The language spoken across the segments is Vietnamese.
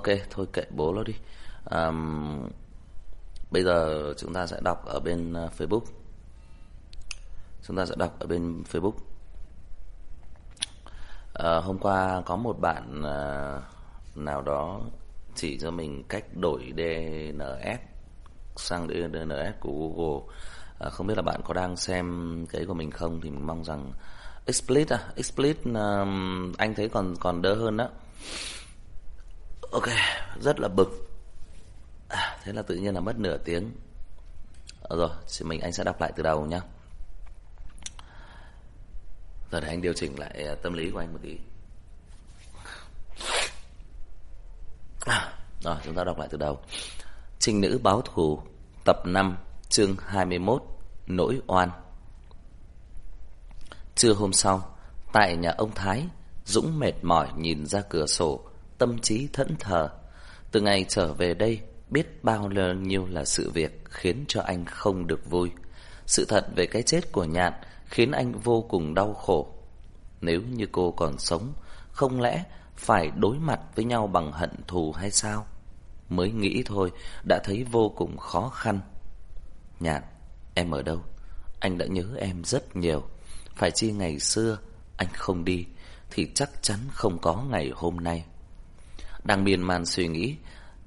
ok, thôi kệ bố nó đi. À, bây giờ chúng ta sẽ đọc ở bên ờ, Facebook. Chúng ta sẽ đọc ở bên Facebook. À, hôm qua có một bạn uh, nào đó chỉ cho mình cách đổi DNS sang DNS của Google. À, không biết là bạn có đang xem cái của mình không thì mình mong rằng Explit à, Explit um, anh thấy còn còn đỡ hơn đó. Ok, rất là bực. À, thế là tự nhiên là mất nửa tiếng. À, rồi, thì mình anh sẽ đọc lại từ đầu nhá. Giờ để anh điều chỉnh lại ờ, tâm lý của anh một tí. À, rồi, chúng ta đọc lại từ đầu. Trinh nữ báo thù, tập 5, chương 21, nỗi oan. Trưa hôm sau, tại nhà ông Thái, Dũng mệt mỏi nhìn ra cửa sổ, tâm trí thẫn thờ. Từ ngày trở về đây, biết bao nhiêu là sự việc khiến cho anh không được vui. Sự thật về cái chết của Nhạn khiến anh vô cùng đau khổ. Nếu như cô còn sống, không lẽ phải đối mặt với nhau bằng hận thù hay sao? Mới nghĩ thôi, đã thấy vô cùng khó khăn. Nhạn, em ở đâu? Anh đã nhớ em rất nhiều. Phải chi ngày xưa anh không đi thì chắc chắn không có ngày hôm nay. Đang miên man suy nghĩ,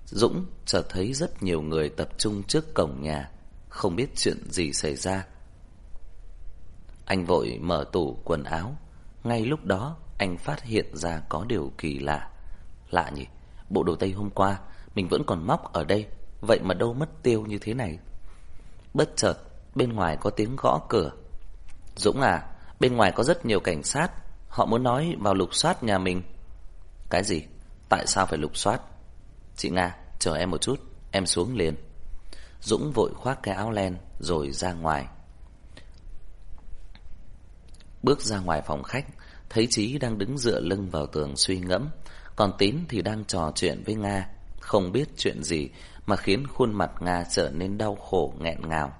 Dũng chợt thấy rất nhiều người tập trung trước cổng nhà, không biết chuyện gì xảy ra. Anh vội mở tủ quần áo, ngay lúc đó anh phát hiện ra có điều kỳ lạ. Lạ nhỉ, bộ đồ tây hôm qua mình vẫn còn móc ở đây, vậy mà đâu mất tiêu như thế này. Bất chợt, bên ngoài có tiếng gõ cửa. Dũng à, bên ngoài có rất nhiều cảnh sát, họ muốn nói vào lục soát nhà mình. Cái gì? Tại sao phải lục soát? Chị Nga, chờ em một chút, em xuống liền. Dũng vội khoác cái áo len rồi ra ngoài. Bước ra ngoài phòng khách, thấy Chí đang đứng dựa lưng vào tường suy ngẫm, còn Tín thì đang trò chuyện với Nga, không biết chuyện gì mà khiến khuôn mặt Nga trở nên đau khổ nghẹn ngào.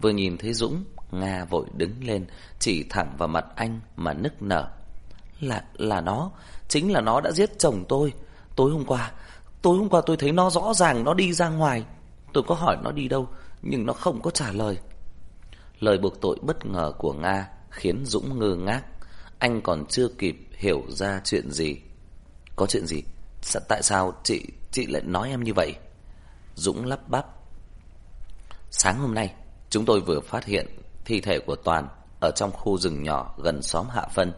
Vừa nhìn thấy Dũng, Nga vội đứng lên, chỉ thẳng vào mặt anh mà nức nở. Là là nó, chính là nó đã giết chồng tôi. Tối hôm qua, tối hôm qua tôi thấy nó rõ ràng nó đi ra ngoài. Tôi có hỏi nó đi đâu, nhưng nó không có trả lời. Lời buộc tội bất ngờ của Nga khiến Dũng ngơ ngác. Anh còn chưa kịp hiểu ra chuyện gì. Có chuyện gì? Tại sao chị chị lại nói em như vậy? Dũng lắp bắp. Sáng hôm nay, chúng tôi vừa phát hiện thi thể của Toàn ở trong khu rừng nhỏ gần xóm Hạ Phân,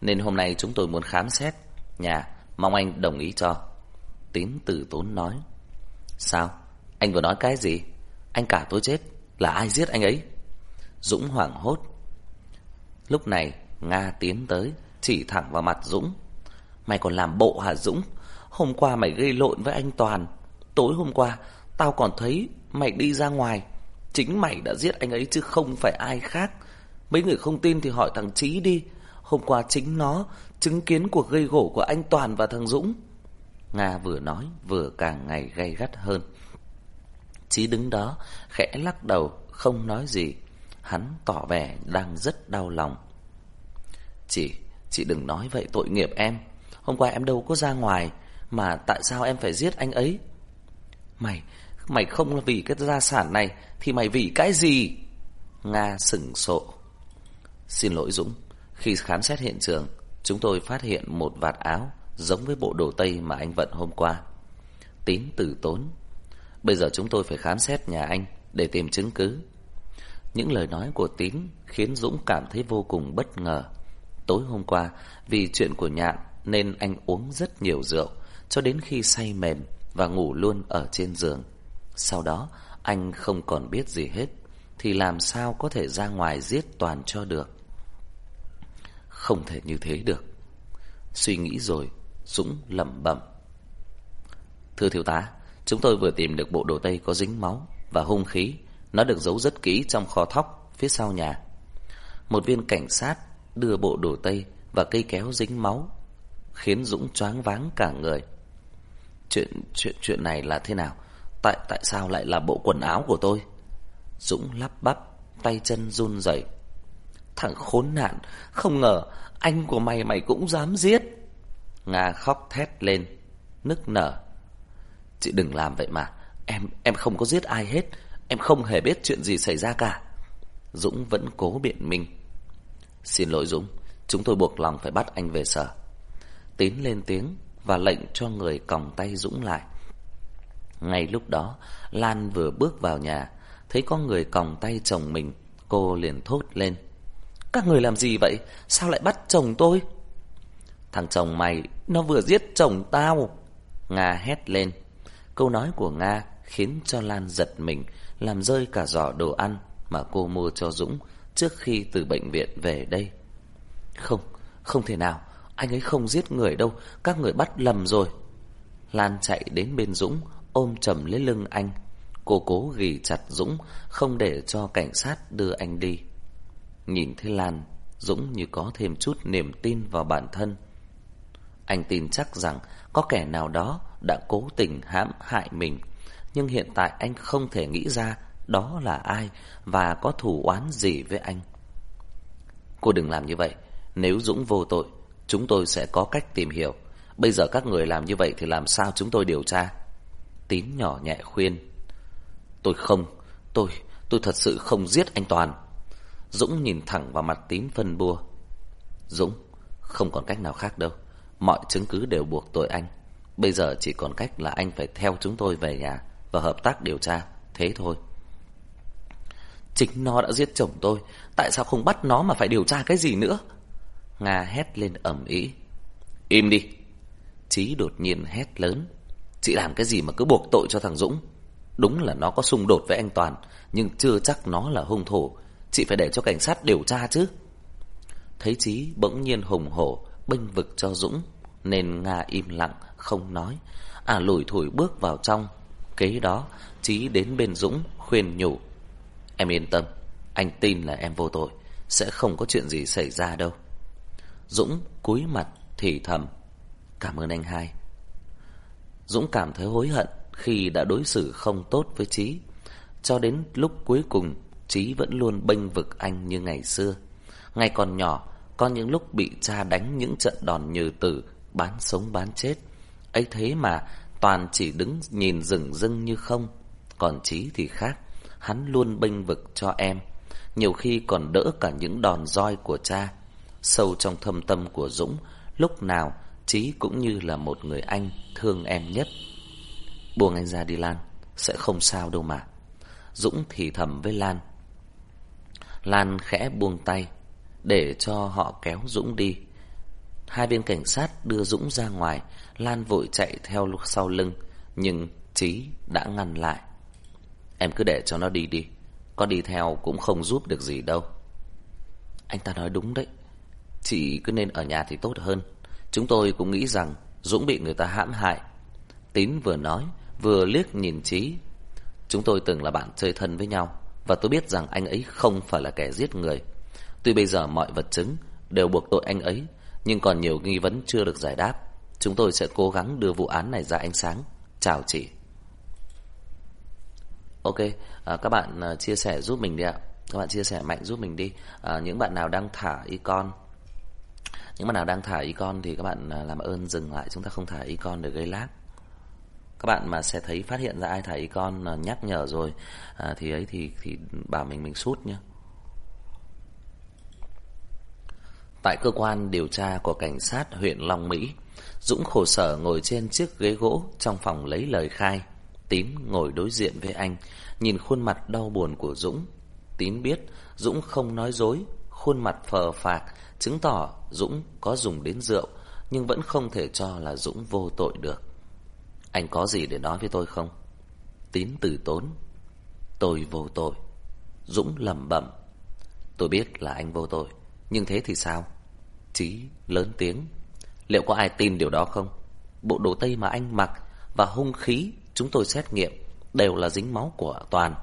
nên hôm nay chúng tôi muốn khám xét nhà, mong anh đồng ý cho. Tín tử tốn nói. Sao? Anh vừa nói cái gì? Anh cả tôi chết, là ai giết anh ấy? Dũng hoảng hốt. Lúc này, Nga tiến tới, chỉ thẳng vào mặt Dũng. Mày còn làm bộ hả Dũng? Hôm qua mày gây lộn với anh Toàn. Tối hôm qua, tao còn thấy mày đi ra ngoài. Chính mày đã giết anh ấy chứ không phải ai khác. Mấy người không tin thì hỏi thằng Trí đi. Hôm qua chính nó chứng kiến cuộc gây gổ của anh Toàn và thằng Dũng. Nga vừa nói vừa càng ngày gay gắt hơn. Chí đứng đó, khẽ lắc đầu, không nói gì. Hắn tỏ vẻ đang rất đau lòng. Chị, chị đừng nói vậy tội nghiệp em. Hôm qua em đâu có ra ngoài, mà tại sao em phải giết anh ấy? Mày, mày không là vì cái gia sản này, thì mày vì cái gì? Nga sừng sộ. Xin lỗi Dũng, khi khám xét hiện trường, chúng tôi phát hiện một vạt áo giống với bộ đồ tây mà anh vận hôm qua. Tín tử tốn. Bây giờ chúng tôi phải khám xét nhà anh để tìm chứng cứ. Những lời nói của Tín khiến Dũng cảm thấy vô cùng bất ngờ. Tối hôm qua, vì chuyện của Nhạn nên anh uống rất nhiều rượu, cho đến khi say mềm và ngủ luôn ở trên giường. Sau đó, anh không còn biết gì hết, thì làm sao có thể ra ngoài giết Toàn cho được. Không thể như thế được. Suy nghĩ rồi, Dũng lẩm bẩm. Thưa thiếu tá, chúng tôi vừa tìm được bộ đồ tây có dính máu và hung khí. Nó được giấu rất kỹ trong kho thóc phía sau nhà. Một viên cảnh sát đưa bộ đồ tây và cây kéo dính máu, khiến Dũng choáng váng cả người. Chuyện chuyện chuyện này là thế nào? Tại tại sao lại là bộ quần áo của tôi? Dũng lắp bắp, tay chân run rẩy. Thằng khốn nạn, không ngờ anh của mày mày cũng dám giết. Nga khóc thét lên, nức nở. Chị đừng làm vậy mà. Em em không có giết ai hết. Em không hề biết chuyện gì xảy ra cả. Dũng vẫn cố biện minh. Xin lỗi Dũng, chúng tôi buộc lòng phải bắt anh về sở. Tín lên tiếng và lệnh cho người còng tay Dũng lại. Ngay lúc đó, Lan vừa bước vào nhà, thấy có người còng tay chồng mình, cô liền thốt lên. Các người làm gì vậy? Sao lại bắt chồng tôi? Thằng chồng mày, nó vừa giết chồng tao. Nga hét lên. Câu nói của Nga khiến cho Lan giật mình, làm rơi cả giỏ đồ ăn mà cô mua cho Dũng trước khi từ bệnh viện về đây. Không, không thể nào, anh ấy không giết người đâu, các người bắt lầm rồi. Lan chạy đến bên Dũng, ôm chầm lấy lưng anh. Cô cố ghi chặt Dũng, không để cho cảnh sát đưa anh đi. Nhìn thấy Lan, Dũng như có thêm chút niềm tin vào bản thân. Anh tin chắc rằng có kẻ nào đó đã cố tình hãm hại mình, nhưng hiện tại anh không thể nghĩ ra đó là ai và có thù oán gì với anh. Cô đừng làm như vậy, nếu Dũng vô tội, chúng tôi sẽ có cách tìm hiểu. Bây giờ các người làm như vậy thì làm sao chúng tôi điều tra? Tín nhỏ nhẹ khuyên. Tôi không, tôi, tôi thật sự không giết anh Toàn. Dũng nhìn thẳng vào mặt Tín phân bua. Dũng, không còn cách nào khác đâu. Mọi chứng cứ đều buộc tội anh. Bây giờ chỉ còn cách là anh phải theo chúng tôi về nhà và hợp tác điều tra. Thế thôi. Chính nó đã giết chồng tôi. Tại sao không bắt nó mà phải điều tra cái gì nữa? Nga hét lên ầm ý. Im đi. Chí đột nhiên hét lớn. Chị làm cái gì mà cứ buộc tội cho thằng Dũng? Đúng là nó có xung đột với anh Toàn, nhưng chưa chắc nó là hung thủ. Chị phải để cho cảnh sát điều tra chứ. Thấy Chí bỗng nhiên hùng hổ, bênh vực cho Dũng, nên Nga im lặng, không nói. À lủi thủi bước vào trong. Kế đó, Chí đến bên Dũng, khuyên nhủ. Em yên tâm, anh tin là em vô tội, sẽ không có chuyện gì xảy ra đâu. Dũng cúi mặt thì thầm. Cảm ơn anh hai. Dũng cảm thấy hối hận khi đã đối xử không tốt với Trí. Cho đến lúc cuối cùng, chí vẫn luôn bênh vực anh như ngày xưa. Ngày còn nhỏ, có những lúc bị cha đánh những trận đòn như tử, bán sống bán chết. ấy thế mà Toàn chỉ đứng nhìn rừng rưng như không. Còn Trí thì khác, hắn luôn bênh vực cho em. Nhiều khi còn đỡ cả những đòn roi của cha. Sâu trong thâm tâm của Dũng, lúc nào Trí cũng như là một người anh thương em nhất. Buông anh ra đi Lan, sẽ không sao đâu mà. Dũng thì thầm với Lan. Lan khẽ buông tay, để cho họ kéo Dũng đi. Hai viên cảnh sát đưa Dũng ra ngoài, Lan vội chạy theo lúc sau lưng, nhưng Trí đã ngăn lại. Em cứ để cho nó đi đi, có đi theo cũng không giúp được gì đâu. Anh ta nói đúng đấy, chị cứ nên ở nhà thì tốt hơn. Chúng tôi cũng nghĩ rằng Dũng bị người ta hãm hại. Tín vừa nói, vừa liếc nhìn Trí. Chúng tôi từng là bạn chơi thân với nhau, và tôi biết rằng anh ấy không phải là kẻ giết người. Tuy bây giờ mọi vật chứng đều buộc tội anh ấy, nhưng còn nhiều nghi vấn chưa được giải đáp. Chúng tôi sẽ cố gắng đưa vụ án này ra ánh sáng. Chào chị. Ok, à, các bạn à, chia sẻ giúp mình đi ạ. Các bạn chia sẻ mạnh giúp mình đi. À, những bạn nào đang thả icon những bạn nào đang thả icon thì các bạn à, làm ơn dừng lại chúng ta không thả icon để gây lag các bạn mà sẽ thấy phát hiện ra ai thả con à, nhắc nhở rồi à, thì ấy thì thì bảo mình mình sút nhé tại cơ quan điều tra của cảnh sát huyện Long Mỹ Dũng khổ sở ngồi trên chiếc ghế gỗ trong phòng lấy lời khai Tín ngồi đối diện với anh nhìn khuôn mặt đau buồn của Dũng Tín biết Dũng không nói dối khuôn mặt phờ phạc chứng tỏ Dũng có dùng đến rượu, nhưng vẫn không thể cho là Dũng vô tội được. Anh có gì để nói với tôi không? Tín từ tốn. Tôi vô tội. Dũng lẩm bẩm. Tôi biết là anh vô tội, nhưng thế thì sao? Chí lớn tiếng. Liệu có ai tin điều đó không? Bộ đồ tây mà anh mặc và hung khí chúng tôi xét nghiệm đều là dính máu của Toàn.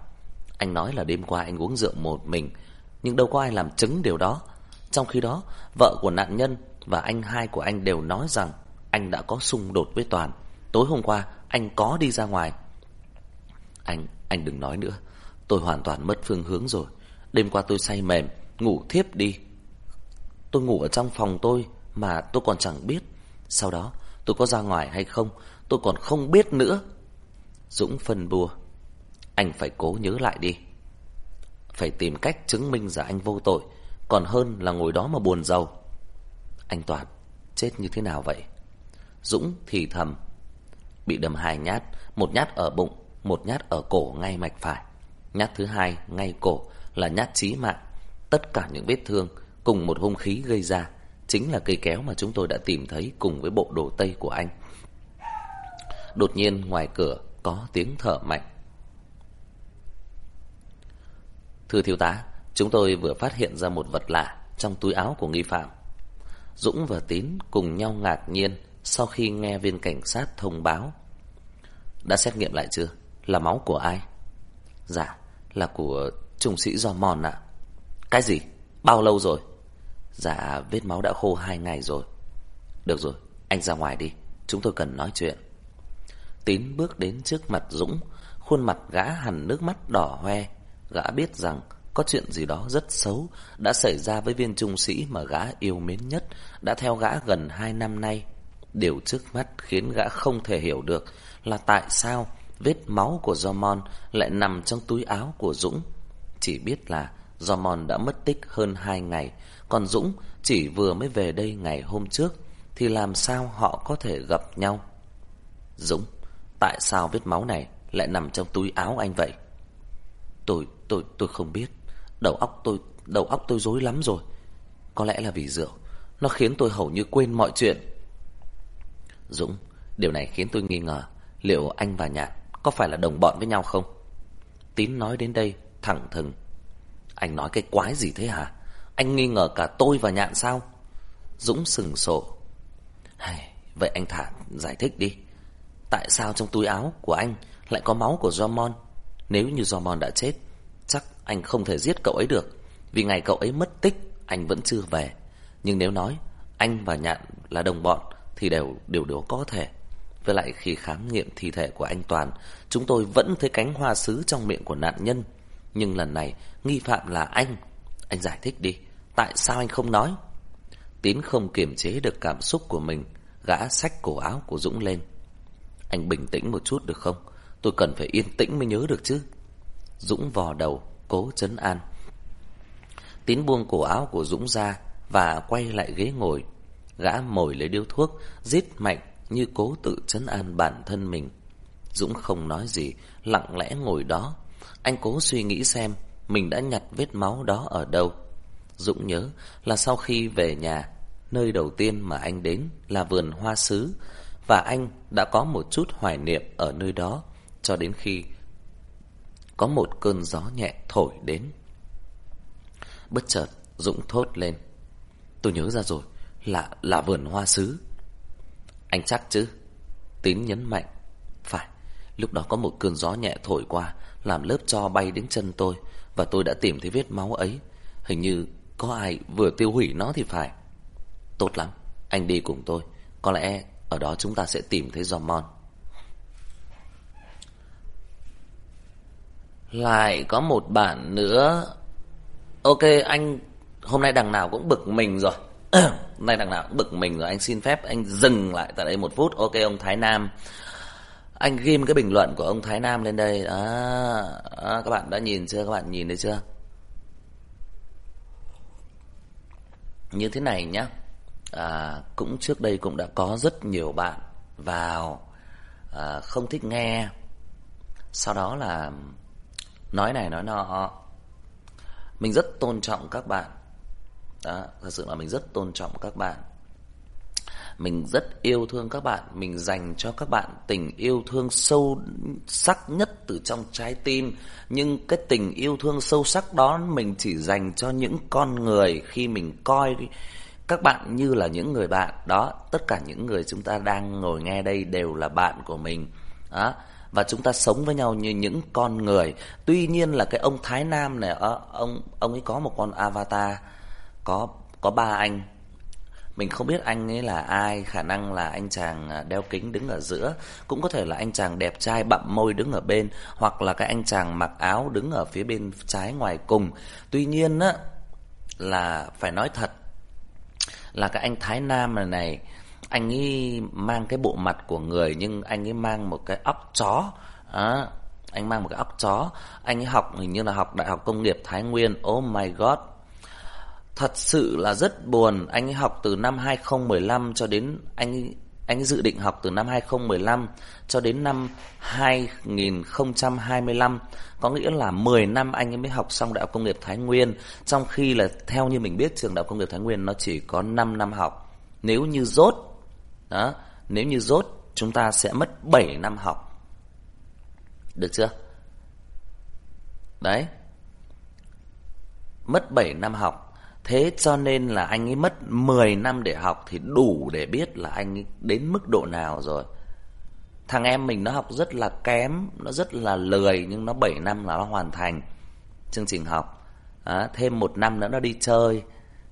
Anh nói là đêm qua anh uống rượu một mình, nhưng đâu có ai làm chứng điều đó. Trong khi đó, vợ của nạn nhân và anh hai của anh đều nói rằng anh đã có xung đột với Toàn. Tối hôm qua, anh có đi ra ngoài. Anh, anh đừng nói nữa. Tôi hoàn toàn mất phương hướng rồi. Đêm qua tôi say mềm, ngủ thiếp đi. Tôi ngủ ở trong phòng tôi mà tôi còn chẳng biết. Sau đó, tôi có ra ngoài hay không, tôi còn không biết nữa. Dũng phân bua. Anh phải cố nhớ lại đi. Phải tìm cách chứng minh rằng anh vô tội, còn hơn là ngồi đó mà buồn giàu. Anh Toàn, chết như thế nào vậy? Dũng thì thầm. Bị đâm hai nhát, một nhát ở bụng, một nhát ở cổ ngay mạch phải. Nhát thứ hai ngay cổ là nhát chí mạng. Tất cả những vết thương cùng một hung khí gây ra chính là cây kéo mà chúng tôi đã tìm thấy cùng với bộ đồ tây của anh. Đột nhiên ngoài cửa có tiếng thở mạnh. Thưa thiếu tá, chúng tôi vừa phát hiện ra một vật lạ trong túi áo của nghi phạm. Dũng và Tín cùng nhau ngạc nhiên sau khi nghe viên cảnh sát thông báo. Đã xét nghiệm lại chưa? Là máu của ai? Dạ, là của trung sĩ Do Mòn ạ. Cái gì? Bao lâu rồi? Dạ, vết máu đã khô hai ngày rồi. Được rồi, anh ra ngoài đi, chúng tôi cần nói chuyện. Tín bước đến trước mặt Dũng, khuôn mặt gã hằn nước mắt đỏ hoe. Gã biết rằng có chuyện gì đó rất xấu đã xảy ra với viên trung sĩ mà gã yêu mến nhất, đã theo gã gần hai năm nay. Điều trước mắt khiến gã không thể hiểu được là tại sao vết máu của Jomon lại nằm trong túi áo của Dũng. Chỉ biết là Jomon đã mất tích hơn hai ngày, còn Dũng chỉ vừa mới về đây ngày hôm trước, thì làm sao họ có thể gặp nhau? Dũng, tại sao vết máu này lại nằm trong túi áo anh vậy? Tôi, tôi, tôi không biết. Đầu óc tôi, đầu óc tôi rối lắm rồi. Có lẽ là vì rượu, nó khiến tôi hầu như quên mọi chuyện. Dũng, điều này khiến tôi nghi ngờ liệu anh và Nhạn có phải là đồng bọn với nhau không? Tín nói đến đây thẳng thừng. Anh nói cái quái gì thế hả? Anh nghi ngờ cả tôi và Nhạn sao? Dũng sừng sộ. Vậy anh Thả giải thích đi. Tại sao trong túi áo của anh lại có máu của Jomon? Nếu như Jomon đã chết, chắc anh không thể giết cậu ấy được. Vì ngày cậu ấy mất tích, anh vẫn chưa về. Nhưng nếu nói anh và Nhạn là đồng bọn thì đều đều đều có thể. Với lại khi khám nghiệm thi thể của anh Toàn, chúng tôi vẫn thấy cánh hoa sứ trong miệng của nạn nhân. Nhưng lần này, nghi phạm là anh. Anh giải thích đi, tại sao anh không nói? Tín không kiềm chế được cảm xúc của mình, gã xách cổ áo của Dũng lên. Anh bình tĩnh một chút được không? Tôi cần phải yên tĩnh mới nhớ được chứ. Dũng vò đầu, cố chấn an. Tín buông cổ áo của Dũng ra và quay lại ghế ngồi. Gã mồi lấy điếu thuốc, rít mạnh như cố tự chấn an bản thân mình. Dũng không nói gì, lặng lẽ ngồi đó. Anh cố suy nghĩ xem mình đã nhặt vết máu đó ở đâu. Dũng nhớ là sau khi về nhà, nơi đầu tiên mà anh đến là vườn hoa sứ và anh đã có một chút hoài niệm ở nơi đó cho đến khi có một cơn gió nhẹ thổi đến. Bất chợt, Dũng thốt lên. Tôi nhớ ra rồi, là là vườn hoa sứ. Anh chắc chứ? Tín nhấn mạnh. Phải, lúc đó có một cơn gió nhẹ thổi qua, làm lớp cho bay đến chân tôi, và tôi đã tìm thấy vết máu ấy. Hình như có ai vừa tiêu hủy nó thì phải. Tốt lắm, anh đi cùng tôi. Có lẽ ở đó chúng ta sẽ tìm thấy Jomon. Lại có một bản nữa. Ok, anh hôm nay đằng nào cũng bực mình rồi. nay đằng nào cũng bực mình rồi. Anh xin phép anh dừng lại tại đây một phút. Ok, ông Thái Nam. Anh ghim cái bình luận của ông Thái Nam lên đây. đó, đó các bạn đã nhìn chưa? Các bạn nhìn thấy chưa? Như thế này nhá. À, cũng trước đây cũng đã có rất nhiều bạn vào à, không thích nghe. Sau đó là nói này nói nọ mình rất tôn trọng các bạn đó, thật sự là mình rất tôn trọng các bạn. Mình rất yêu thương các bạn. Mình dành cho các bạn tình yêu thương sâu sắc nhất từ trong trái tim. Nhưng cái tình yêu thương sâu sắc đó mình chỉ dành cho những con người khi mình coi các bạn như là những người bạn. Đó tất cả những người chúng ta đang ngồi nghe đây đều là bạn của mình. Đó và chúng ta sống với nhau như những con người. Tuy nhiên là cái ông Thái Nam này ờ, ông ông ấy có một con avatar có có ba anh. Mình không biết anh ấy là ai, khả năng là anh chàng à, đeo kính đứng ở giữa, cũng có thể là anh chàng đẹp trai bặm môi đứng ở bên hoặc là cái anh chàng mặc áo đứng ở phía bên trái ngoài cùng. Tuy nhiên á là phải nói thật là cái anh Thái Nam này này anh ấy mang cái bộ mặt của người nhưng anh ấy mang một cái óc chó à, anh mang một cái óc chó Anh ấy học hình như là học Đại học Công nghiệp Thái Nguyên Oh my god Thật sự là rất buồn Anh ấy học từ năm 2015 cho đến Anh anh ấy dự định học từ năm 2015 cho đến năm 2025 Có nghĩa là 10 năm anh ấy mới học xong Đại học Công nghiệp Thái Nguyên Trong khi là theo như mình biết trường Đại học Công nghiệp Thái Nguyên nó chỉ có 5 năm học Nếu như rốt đó, Nếu như rốt chúng ta sẽ mất 7 năm học được chưa? Đấy. Mất 7 năm học. Thế cho nên là anh ấy mất 10 năm để học thì đủ để biết là anh ấy đến mức độ nào rồi. Thằng em mình nó học rất là kém, nó rất là lười nhưng nó 7 năm là nó hoàn thành chương trình học. À, thêm một năm nữa nó đi chơi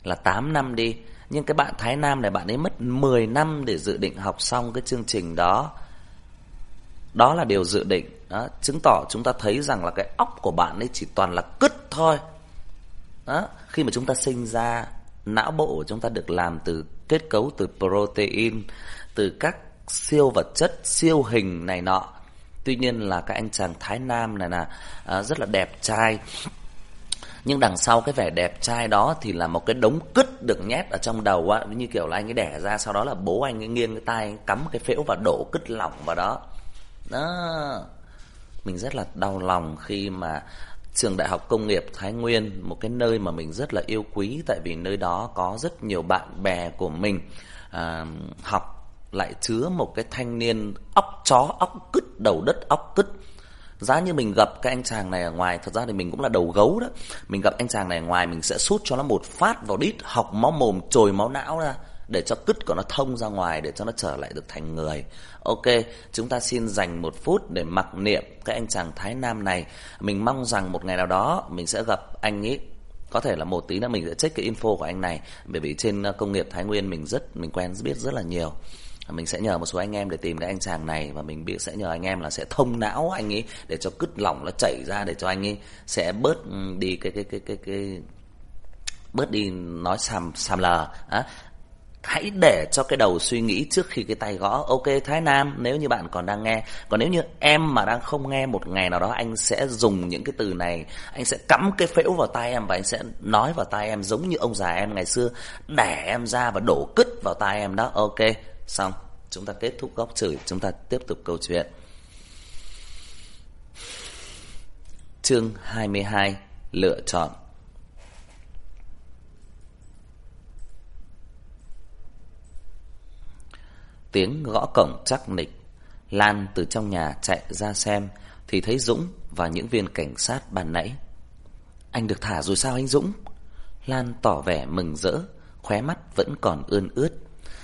là 8 năm đi. Nhưng cái bạn Thái Nam này bạn ấy mất 10 năm để dự định học xong cái chương trình đó. Đó là điều dự định đó, Chứng tỏ chúng ta thấy rằng là cái óc của bạn ấy chỉ toàn là cứt thôi đó, khi mà chúng ta sinh ra Não bộ của chúng ta được làm từ kết cấu từ protein Từ các siêu vật chất, siêu hình này nọ. Tuy nhiên là các anh chàng Thái Nam này là à, rất là đẹp trai. Nhưng đằng sau cái vẻ đẹp trai đó thì là một cái đống cứt được nhét ở trong đầu á. Như kiểu là anh ấy đẻ ra sau đó là bố anh ấy nghiêng cái tay cắm cái phễu và đổ cứt lỏng vào đó. Đó. Mình rất là đau lòng khi mà trường đại học công nghiệp Thái Nguyên, một cái nơi mà mình rất là yêu quý tại vì nơi đó có rất nhiều bạn bè của mình à, học lại chứa một cái thanh niên óc chó, óc cứt, đầu đất óc cứt. Giá như mình gặp cái anh chàng này ở ngoài Thật ra thì mình cũng là đầu gấu đó Mình gặp anh chàng này ở ngoài Mình sẽ sút cho nó một phát vào đít Học máu mồm, trồi máu não ra để cho cứt của nó thông ra ngoài để cho nó trở lại được thành người. Ok, chúng ta xin dành một phút để mặc niệm cái anh chàng Thái Nam này. Mình mong rằng một ngày nào đó mình sẽ gặp anh ấy có thể là một tí nữa mình sẽ check cái info của anh này bởi vì trên uh, công nghiệp Thái Nguyên mình rất mình quen biết rất là nhiều mình sẽ nhờ một số anh em để tìm cái anh chàng này và mình biết sẽ nhờ anh em là sẽ thông não anh ấy để cho cứt lỏng nó chảy ra để cho anh ấy sẽ bớt ừ, đi cái cái cái cái cái bớt đi nói xàm xàm lờ á Hãy để cho cái đầu suy nghĩ trước khi cái tay gõ. Ok, Thái Nam, nếu như bạn còn đang nghe, Còn nếu như em mà đang không nghe Một ngày nào đó, anh sẽ dùng những cái từ này. Anh sẽ cắm cái phễu vào tai em Và anh sẽ nói vào tai em giống như ông già em ngày xưa, Đẻ em ra và đổ cứt vào tai em đó. Ok, Xong. Chúng ta kết thúc góc chửi. Chúng ta tiếp tục câu chuyện. Chương 22 Lựa chọn. Tiếng gõ cổng chắc nịch. Lan từ trong nhà chạy ra xem, Thì thấy Dũng và những viên cảnh sát ban nãy. Anh được thả rồi sao anh Dũng? Lan tỏ vẻ mừng rỡ, Khóe mắt vẫn còn ươn ướt.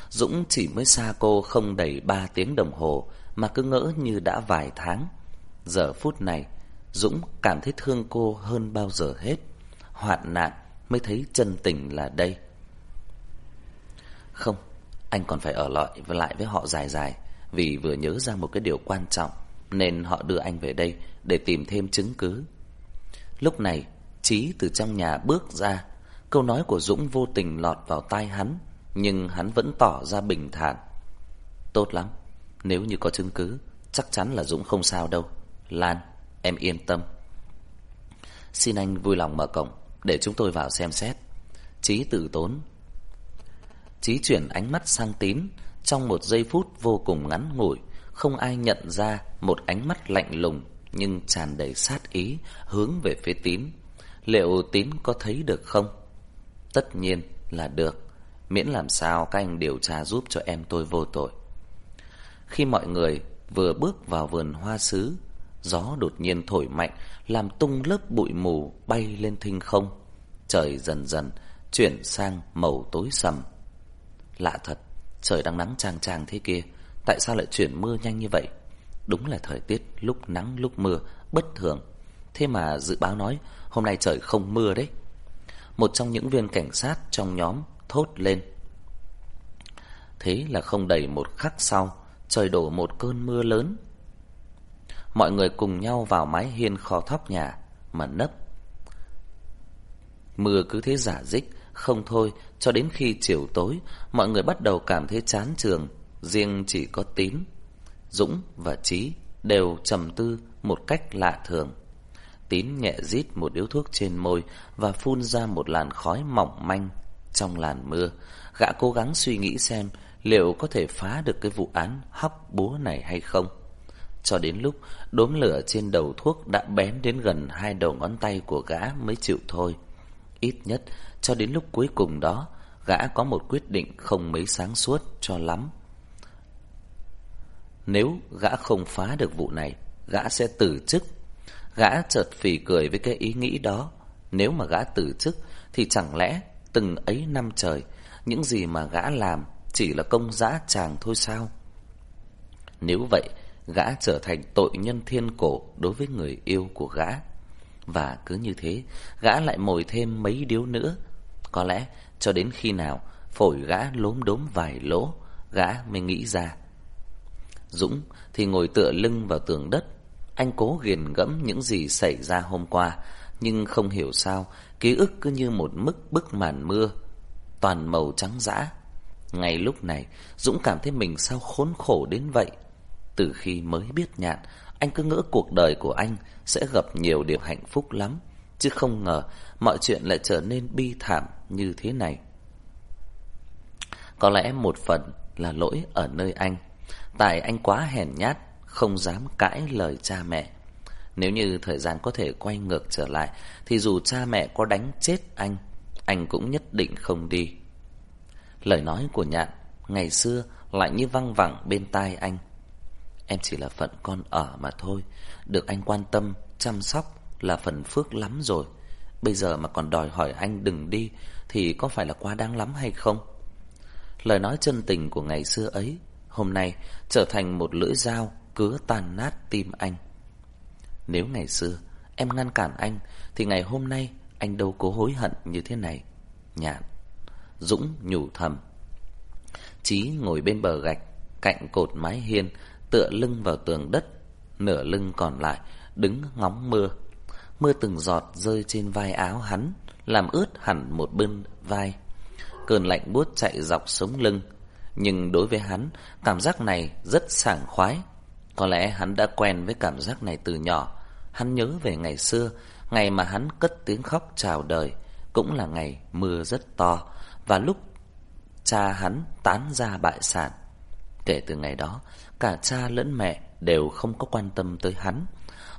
Dũng chỉ mới xa cô không đầy ba tiếng đồng hồ Mà cứ ngỡ như đã vài tháng. Giờ phút này, Dũng cảm thấy thương cô hơn bao giờ hết. Hoạn nạn mới thấy chân tình là đây. Không anh còn phải ở lại và lại với họ dài dài. Vì vừa nhớ ra một cái điều quan trọng Nên họ đưa anh về đây Để tìm thêm chứng cứ. Lúc này Chí từ trong nhà bước ra. Câu nói của Dũng vô tình lọt vào tai hắn Nhưng hắn vẫn tỏ ra bình thản. Tốt lắm Nếu như có chứng cứ Chắc chắn là Dũng không sao đâu. Lan, em yên tâm. Xin anh vui lòng mở cổng Để chúng tôi vào xem xét. Chí tử tốn Chí chuyển ánh mắt sang tín Trong một giây phút vô cùng ngắn ngủi, Không ai nhận ra Một ánh mắt lạnh lùng, Nhưng tràn đầy sát ý, Hướng về phía tín Liệu tín có thấy được không? Tất nhiên là được. Miễn làm sao các anh điều tra giúp cho em tôi vô tội. Khi mọi người vừa bước vào vườn hoa sứ, Gió đột nhiên thổi mạnh, Làm tung lớp bụi mù bay lên thinh không. Trời dần dần chuyển sang màu tối sầm. Lạ thật, trời đang nắng chang chang thế kia, tại sao lại chuyển mưa nhanh như vậy? Đúng là thời tiết lúc nắng lúc mưa, bất thường. Thế mà dự báo nói hôm nay trời không mưa đấy. Một trong những viên cảnh sát trong nhóm thốt lên. Thế là không đầy một khắc sau, trời đổ một cơn mưa lớn. Mọi người cùng nhau vào mái hiên kho thóc nhà mà nấp. Mưa cứ thế giả dích, không thôi, cho đến khi chiều tối, mọi người bắt đầu cảm thấy chán trường, riêng chỉ có Tín, Dũng và Trí đều trầm tư một cách lạ thường. Tín nhẹ rít một điếu thuốc trên môi và phun ra một làn khói mỏng manh trong làn mưa. Gã cố gắng suy nghĩ xem liệu có thể phá được cái vụ án hóc búa này hay không. Cho đến lúc đốm lửa trên đầu thuốc đã bén đến gần hai đầu ngón tay của gã mới chịu thôi. Ít nhất cho đến lúc cuối cùng đó, gã có một quyết định không mấy sáng suốt cho lắm. Nếu gã không phá được vụ này, gã sẽ từ chức. Gã chợt phì cười với cái ý nghĩ đó. Nếu mà gã từ chức, thì chẳng lẽ từng ấy năm trời, những gì mà gã làm chỉ là công dã tràng thôi sao? Nếu vậy, gã trở thành tội nhân thiên cổ đối với người yêu của gã. Và cứ như thế, gã lại mồi thêm mấy điếu nữa. Có lẽ cho đến khi nào phổi gã lốm đốm vài lỗ, gã mới nghĩ ra. Dũng thì ngồi tựa lưng vào tường đất. Anh cố ghiền gẫm những gì xảy ra hôm qua, nhưng không hiểu sao, ký ức cứ như một mức bức màn mưa, toàn màu trắng dã. Ngay lúc này, Dũng cảm thấy mình sao khốn khổ đến vậy. Từ khi mới biết nhạn, anh cứ ngỡ cuộc đời của anh sẽ gặp nhiều điều hạnh phúc lắm, chứ không ngờ mọi chuyện lại trở nên bi thảm như thế này. Có lẽ một phần là lỗi ở nơi anh, tại anh quá hèn nhát, không dám cãi lời cha mẹ. Nếu như thời gian có thể quay ngược trở lại, thì dù cha mẹ có đánh chết anh, anh cũng nhất định không đi. Lời nói của nhạn ngày xưa lại như văng vẳng bên tai anh. Em chỉ là phận con ở mà thôi Được anh quan tâm, chăm sóc là phần phước lắm rồi. Bây giờ mà còn đòi hỏi anh đừng đi Thì có phải là quá đáng lắm hay không? Lời nói chân tình của ngày xưa ấy Hôm nay trở thành một lưỡi dao Cứa tàn nát tim anh. Nếu ngày xưa Em ngăn cản anh Thì ngày hôm nay anh đâu có hối hận như thế này. Nhạn Dũng nhủ thầm. Chí ngồi bên bờ gạch Cạnh cột mái hiên tựa lưng vào tường đất, nửa lưng còn lại đứng ngóng mưa. Mưa từng giọt rơi trên vai áo hắn, làm ướt hẳn một bên vai. Cơn lạnh buốt chạy dọc sống lưng, nhưng đối với hắn, cảm giác này rất sảng khoái. Có lẽ hắn đã quen với cảm giác này từ nhỏ. Hắn nhớ về ngày xưa, ngày mà hắn cất tiếng khóc chào đời, cũng là ngày mưa rất to, và lúc cha hắn tán ra bại sản. Kể từ ngày đó, cả cha lẫn mẹ đều không có quan tâm tới hắn.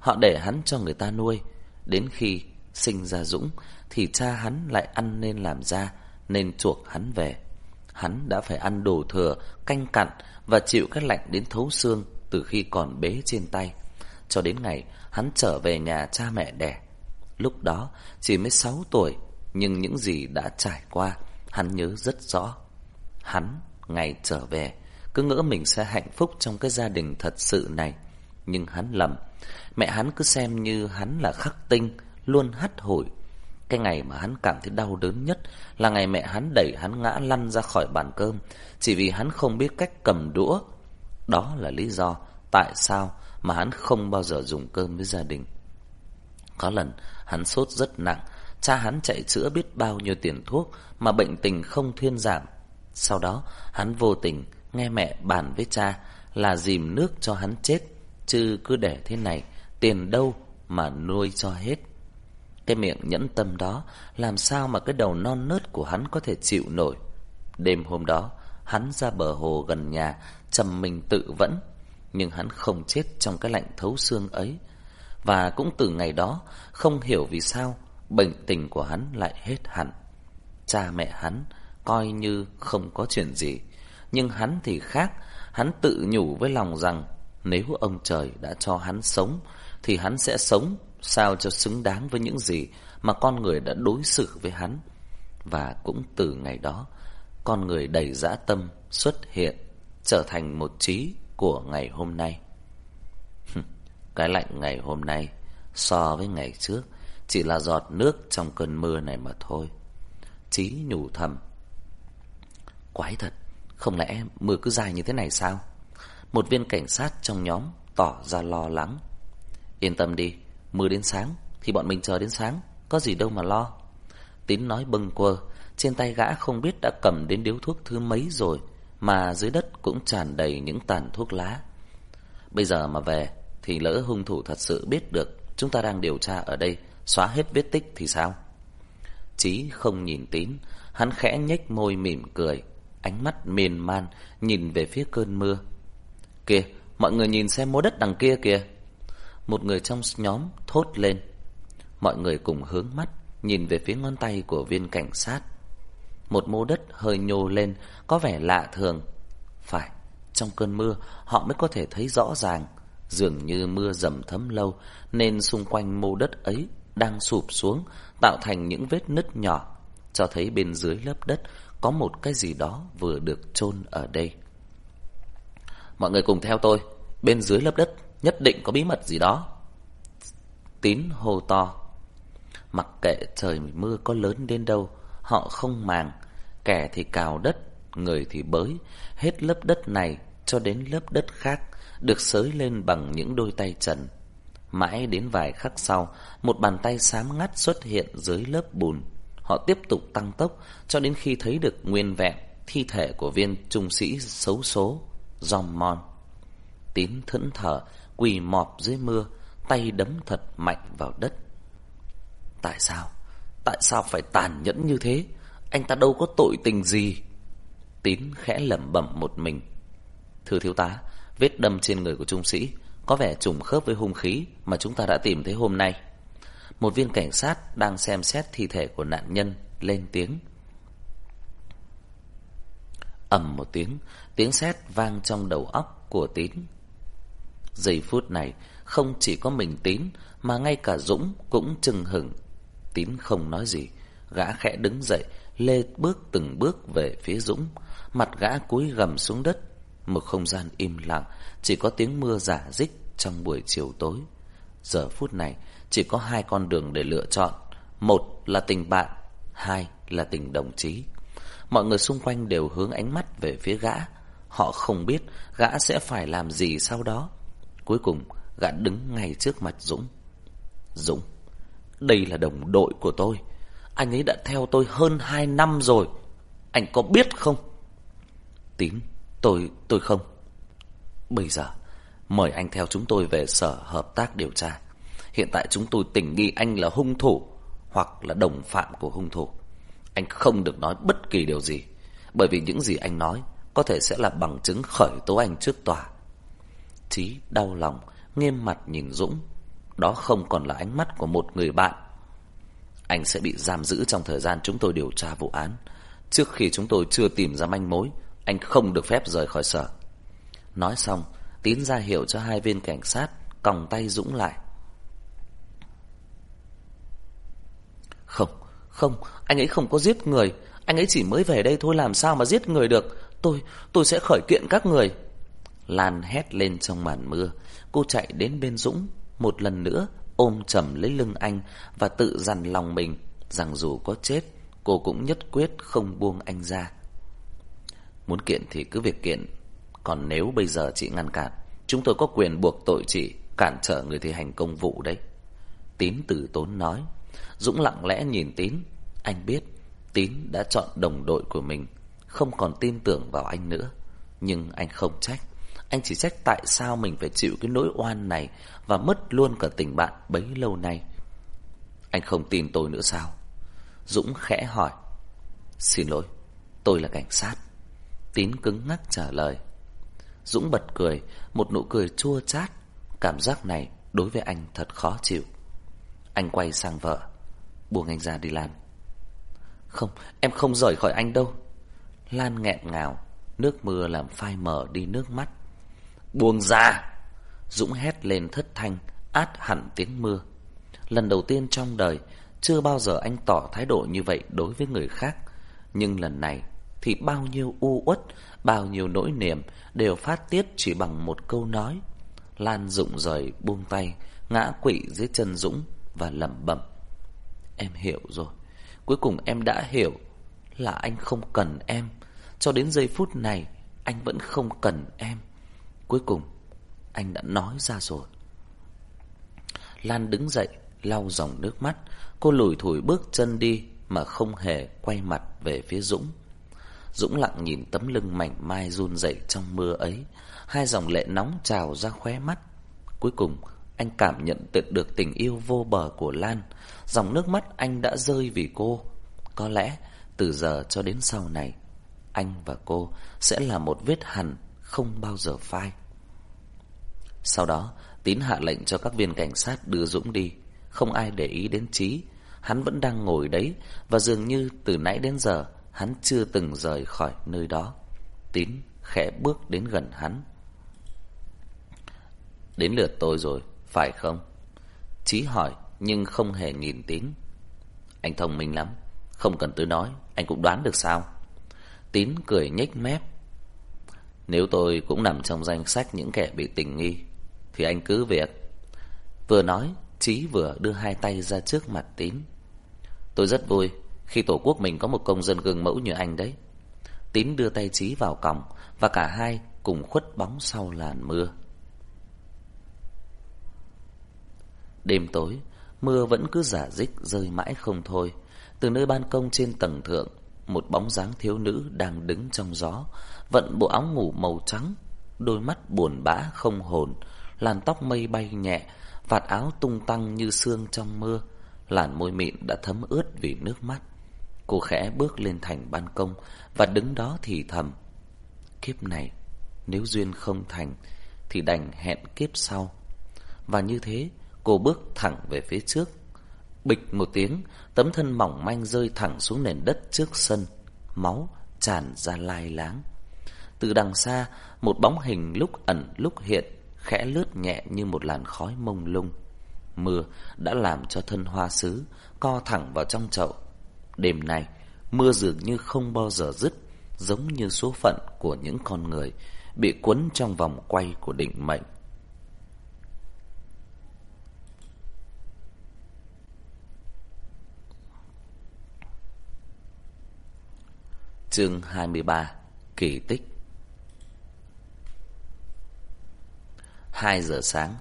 Họ để hắn cho người ta nuôi. Đến khi sinh ra Dũng thì cha hắn lại ăn nên làm ra nên chuộc hắn về. Hắn đã phải ăn đồ thừa, canh cặn và chịu cái lạnh đến thấu xương từ khi còn bế trên tay. Cho đến ngày hắn trở về nhà cha mẹ đẻ. Lúc đó chỉ mới 6 tuổi, nhưng những gì đã trải qua hắn nhớ rất rõ. Hắn ngày trở về cứ ngỡ mình sẽ hạnh phúc trong cái gia đình thật sự này. Nhưng hắn lầm. Mẹ hắn cứ xem như hắn là khắc tinh, luôn hắt hủi. Cái ngày mà hắn cảm thấy đau đớn nhất là ngày mẹ hắn đẩy hắn ngã lăn ra khỏi bàn cơm, chỉ vì hắn không biết cách cầm đũa. Đó là lý do tại sao mà hắn không bao giờ dùng cơm với gia đình. Có lần hắn sốt rất nặng, cha hắn chạy chữa biết bao nhiêu tiền thuốc mà bệnh tình không thuyên giảm. Sau đó, hắn vô tình nghe mẹ bàn với cha là dìm nước cho hắn chết, chứ cứ để thế này, tiền đâu mà nuôi cho hết. Cái miệng nhẫn tâm đó, làm sao mà cái đầu non nớt của hắn có thể chịu nổi. Đêm hôm đó, hắn ra bờ hồ gần nhà, trầm mình tự vẫn, nhưng hắn không chết trong cái lạnh thấu xương ấy. Và cũng từ ngày đó, không hiểu vì sao, bệnh tình của hắn lại hết hẳn. Cha mẹ hắn coi như không có chuyện gì. Nhưng hắn thì khác, hắn tự nhủ với lòng rằng nếu ông trời đã cho hắn sống thì hắn sẽ sống sao cho xứng đáng với những gì mà con người đã đối xử với hắn. Và cũng từ ngày đó, con người đầy dã tâm xuất hiện, trở thành một trí của ngày hôm nay. Cái lạnh ngày hôm nay so với ngày trước chỉ là giọt nước trong cơn mưa này mà thôi. trí nhủ thầm. Quái thật, không lẽ mưa cứ dài như thế này sao? Một viên cảnh sát trong nhóm tỏ ra lo lắng. Yên tâm đi, mưa đến sáng thì bọn mình chờ đến sáng, có gì đâu mà lo. Tín nói bâng quơ, trên tay gã không biết đã cầm đến điếu thuốc thứ mấy rồi, mà dưới đất cũng tràn đầy những tàn thuốc lá. Bây giờ mà về, thì lỡ hung thủ thật sự biết được chúng ta đang điều tra ở đây, xóa hết vết tích thì sao? Chí không nhìn tín, hắn khẽ nhếch môi mỉm cười, ánh mắt miền man nhìn về phía cơn mưa. Kìa, mọi người nhìn xem mô đất đằng kia kìa. Một người trong nhóm thốt lên. Mọi người cùng hướng mắt nhìn về phía ngón tay của viên cảnh sát. Một mô đất hơi nhô lên, có vẻ lạ thường. Phải, trong cơn mưa họ mới có thể thấy rõ ràng. Dường như mưa dầm thấm lâu nên xung quanh mô đất ấy đang sụp xuống, tạo thành những vết nứt nhỏ, cho thấy bên dưới lớp đất có một cái gì đó vừa được chôn ở đây. Mọi người cùng theo tôi, bên dưới lớp đất nhất định có bí mật gì đó. Tín hô to. Mặc kệ trời mưa có lớn đến đâu, họ không màng, kẻ thì cào đất, người thì bới, hết lớp đất này cho đến lớp đất khác được xới lên bằng những đôi tay trần. Mãi đến vài khắc sau, một bàn tay xám ngắt xuất hiện dưới lớp bùn. Họ tiếp tục tăng tốc cho đến khi thấy được nguyên vẹn thi thể của viên trung sĩ xấu số, John Mon. Tín thẫn thở, quỳ mọp dưới mưa, tay đấm thật mạnh vào đất. Tại sao? Tại sao phải tàn nhẫn như thế? Anh ta đâu có tội tình gì. Tín khẽ lẩm bẩm một mình. Thưa thiếu tá, vết đâm trên người của trung sĩ có vẻ trùng khớp với hung khí mà chúng ta đã tìm thấy hôm nay. Một viên cảnh sát đang xem xét thi thể của nạn nhân lên tiếng. ầm một tiếng, tiếng sét vang trong đầu óc của Tín. Giây phút này, không chỉ có mình Tín mà ngay cả Dũng cũng chừng hừng. Tín không nói gì, gã khẽ đứng dậy, lê bước từng bước về phía Dũng, mặt gã cúi gầm xuống đất, một không gian im lặng, chỉ có tiếng mưa giả dích trong buổi chiều tối. Giờ phút này, chỉ có hai con đường để lựa chọn, một là tình bạn, hai là tình đồng chí. Mọi người xung quanh đều hướng ánh mắt về phía gã, họ không biết gã sẽ phải làm gì sau đó. Cuối cùng, gã đứng ngay trước mặt Dũng. Dũng, đây là đồng đội của tôi. Anh ấy đã theo tôi hơn hai năm rồi. Anh có biết không? Tín, tôi, tôi không. Bây giờ, mời anh theo chúng tôi về sở hợp tác điều tra. Hiện tại chúng tôi tình nghi anh là hung thủ hoặc là đồng phạm của hung thủ. Anh không được nói bất kỳ điều gì, bởi vì những gì anh nói có thể sẽ là bằng chứng khởi tố anh trước tòa. Chí đau lòng, nghiêm mặt nhìn Dũng. Đó không còn là ánh mắt của một người bạn. Anh sẽ bị giam giữ trong thời gian chúng tôi điều tra vụ án. Trước khi chúng tôi chưa tìm ra manh mối, anh không được phép rời khỏi sở. Nói xong, Tín ra hiệu cho hai viên cảnh sát còng tay Dũng lại. Không, không, anh ấy không có giết người, anh ấy chỉ mới về đây thôi làm sao mà giết người được. Tôi, tôi sẽ khởi kiện các người. Lan hét lên trong màn mưa, cô chạy đến bên Dũng, một lần nữa ôm chầm lấy lưng anh và tự dằn lòng mình rằng dù có chết, cô cũng nhất quyết không buông anh ra. Muốn kiện thì cứ việc kiện, còn nếu bây giờ chị ngăn cản, chúng tôi có quyền buộc tội chị cản trở người thi hành công vụ đấy. Tín từ tốn nói. Dũng lặng lẽ nhìn Tín. Anh biết Tín đã chọn đồng đội của mình, không còn tin tưởng vào anh nữa. Nhưng anh không trách. Anh chỉ trách tại sao mình phải chịu cái nỗi oan này và mất luôn cả tình bạn bấy lâu nay. Anh không tin tôi nữa sao? Dũng khẽ hỏi. Xin lỗi, tôi là cảnh sát. Tín cứng ngắc trả lời. Dũng bật cười, một nụ cười chua chát. Cảm giác này đối với anh thật khó chịu. Anh quay sang vợ, buông anh ra đi làm Không, em không rời khỏi anh đâu. Lan nghẹn ngào, nước mưa làm phai mờ đi nước mắt. Buông ra! Dũng hét lên thất thanh, át hẳn tiếng mưa. Lần đầu tiên trong đời, chưa bao giờ anh tỏ thái độ như vậy đối với người khác. Nhưng lần này thì bao nhiêu u uất, bao nhiêu nỗi niềm đều phát tiết chỉ bằng một câu nói. Lan rụng rời buông tay, ngã quỵ dưới chân Dũng và lẩm bẩm. Em hiểu rồi. Cuối cùng em đã hiểu là anh không cần em. Cho đến giây phút này, anh vẫn không cần em. Cuối cùng, anh đã nói ra rồi. Lan đứng dậy, lau dòng nước mắt. Cô lủi thủi bước chân đi mà không hề quay mặt về phía Dũng. Dũng lặng nhìn tấm lưng mảnh mai run rẩy trong mưa ấy, hai dòng lệ nóng trào ra khóe mắt. Cuối cùng, anh cảm nhận được tình yêu vô bờ của Lan. Dòng nước mắt anh đã rơi vì cô. Có lẽ, từ giờ cho đến sau này, anh và cô sẽ là một vết hằn không bao giờ phai. Sau đó, Tín hạ lệnh cho các viên cảnh sát đưa Dũng đi. Không ai để ý đến Trí. Hắn vẫn đang ngồi đấy và dường như từ nãy đến giờ hắn chưa từng rời khỏi nơi đó. Tín khẽ bước đến gần hắn. Đến lượt tôi rồi, phải không? Chí hỏi nhưng không hề nhìn Tín. Anh thông minh lắm, không cần tôi nói, anh cũng đoán được sao? Tín cười nhếch mép. Nếu tôi cũng nằm trong danh sách những kẻ bị tình nghi, thì anh cứ việc. Vừa nói, Chí vừa đưa hai tay ra trước mặt Tín. Tôi rất vui khi tổ quốc mình có một công dân gương mẫu như anh đấy. Tín đưa tay Chí vào còng và cả hai cùng khuất bóng sau làn mưa. Đêm tối, mưa vẫn cứ giả dích rơi mãi không thôi. Từ nơi ban công trên tầng thượng, một bóng dáng thiếu nữ đang đứng trong gió, vận bộ áo ngủ màu trắng, đôi mắt buồn bã không hồn, làn tóc mây bay nhẹ, vạt áo tung tăng như sương trong mưa, làn môi mịn đã thấm ướt vì nước mắt. Cô khẽ bước lên thành ban công và đứng đó thì thầm. Kiếp này, nếu duyên không thành, thì đành hẹn kiếp sau. Và như thế, cô bước thẳng về phía trước. Bịch một tiếng, tấm thân mỏng manh rơi thẳng xuống nền đất trước sân. Máu tràn ra lai láng. Từ đằng xa, một bóng hình lúc ẩn lúc hiện, khẽ lướt nhẹ như một làn khói mông lung. Mưa đã làm cho thân hoa sứ co thẳng vào trong chậu. Đêm nay, mưa dường như không bao giờ dứt, giống như số phận của những con người bị cuốn trong vòng quay của định mệnh. Chương 23 Kỳ tích. 2 giờ sáng,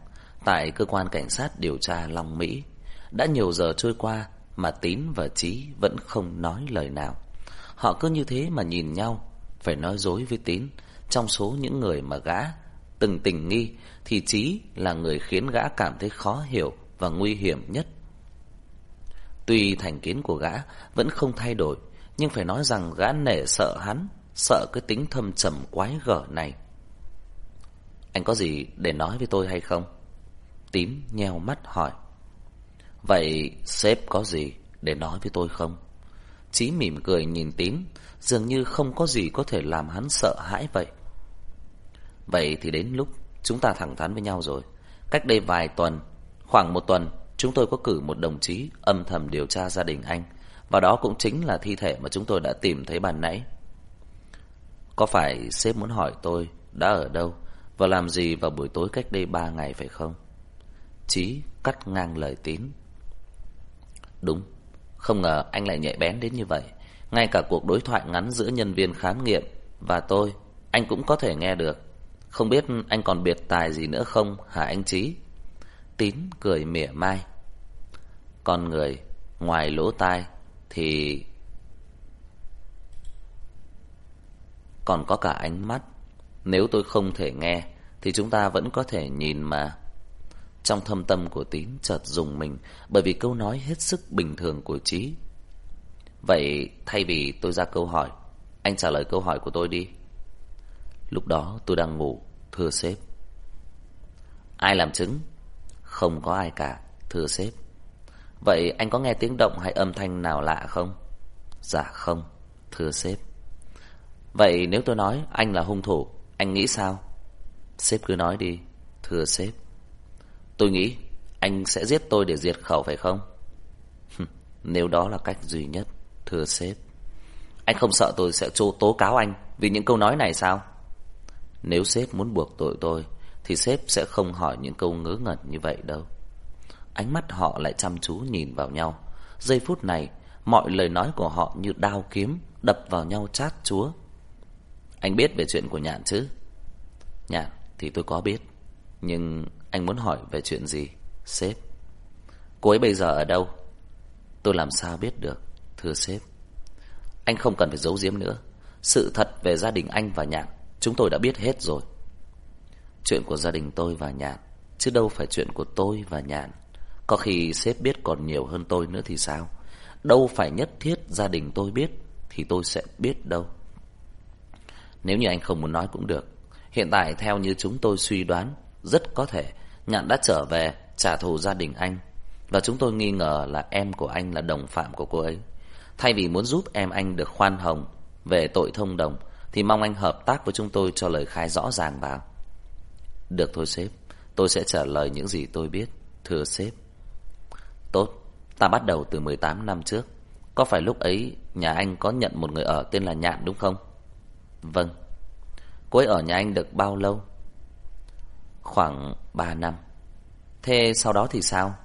Tại cơ quan cảnh sát điều tra Long Mỹ, Đã nhiều giờ trôi qua Mà Tín và Trí vẫn không nói lời nào. Họ cứ như thế mà nhìn nhau, Phải nói dối với Tín. Trong số những người mà gã Từng tình nghi, Thì Trí là người khiến gã cảm thấy khó hiểu Và nguy hiểm nhất. Tuy thành kiến của gã Vẫn không thay đổi nhưng phải nói rằng gã nể sợ hắn, Sợ cái tính thâm trầm quái gở này. Anh có gì để nói với tôi hay không? Tím nheo mắt hỏi. Vậy sếp có gì để nói với tôi không? Chí mỉm cười nhìn tím, Dường như không có gì có thể làm hắn sợ hãi vậy. Vậy thì đến lúc chúng ta thẳng thắn với nhau rồi. Cách đây vài tuần, Khoảng một tuần, Chúng tôi có cử một đồng chí âm thầm điều tra gia đình anh và đó cũng chính là thi thể mà chúng tôi đã tìm thấy bàn nãy. Có phải sếp muốn hỏi tôi đã ở đâu và làm gì vào buổi tối cách đây ba ngày phải không? Chí cắt ngang lời tín. Đúng, không ngờ anh lại nhạy bén đến như vậy. Ngay cả cuộc đối thoại ngắn giữa nhân viên khám nghiệm và tôi, anh cũng có thể nghe được. Không biết anh còn biệt tài gì nữa không hả anh Chí? Tín cười mỉa mai. Con người, ngoài lỗ tai thì còn có cả ánh mắt. Nếu tôi không thể nghe thì chúng ta vẫn có thể nhìn mà. Trong thâm tâm của Tín chợt dùng mình bởi vì câu nói hết sức bình thường của Trí. Vậy thay vì tôi ra câu hỏi, anh trả lời câu hỏi của tôi đi. Lúc đó tôi đang ngủ, thưa sếp. Ai làm chứng? Không có ai cả, thưa sếp. Vậy anh có nghe tiếng động hay âm thanh nào lạ không? Dạ không, thưa sếp. Vậy nếu tôi nói anh là hung thủ, anh nghĩ sao? Sếp cứ nói đi, thưa sếp. Tôi nghĩ anh sẽ giết tôi để diệt khẩu phải không? nếu đó là cách duy nhất, thưa sếp. Anh không sợ tôi sẽ trô tố cáo anh vì những câu nói này sao? Nếu sếp muốn buộc tội tôi, thì sếp sẽ không hỏi những câu ngớ ngẩn như vậy đâu. Ánh mắt họ lại chăm chú nhìn vào nhau. Giây phút này, Mọi lời nói của họ như đao kiếm Đập vào nhau chát chúa. Anh biết về chuyện của Nhạn chứ? Nhạn thì tôi có biết, Nhưng anh muốn hỏi về chuyện gì? Sếp. Cô ấy bây giờ ở đâu? Tôi làm sao biết được, Thưa sếp? Anh không cần phải giấu giếm nữa. Sự thật về gia đình anh và Nhạn, Chúng tôi đã biết hết rồi. Chuyện của gia đình tôi và Nhạn, chứ đâu phải chuyện của tôi và Nhạn. Có khi sếp biết còn nhiều hơn tôi nữa thì sao? Đâu phải nhất thiết gia đình tôi biết thì tôi sẽ biết đâu. Nếu như anh không muốn nói cũng được. Hiện tại theo như chúng tôi suy đoán, rất có thể Nhạn đã trở về trả thù gia đình anh. Và chúng tôi nghi ngờ là em của anh là đồng phạm của cô ấy. Thay vì muốn giúp em anh được khoan hồng về tội thông đồng, thì mong anh hợp tác với chúng tôi cho lời khai rõ ràng vào. Được thôi sếp, tôi sẽ trả lời những gì tôi biết, thưa sếp. Tốt, ta bắt đầu từ 18 năm trước. Có phải lúc ấy nhà anh có nhận một người ở tên là Nhạn đúng không? Vâng. Cô ấy ở nhà anh được bao lâu? Khoảng 3 năm. Thế sau đó thì sao?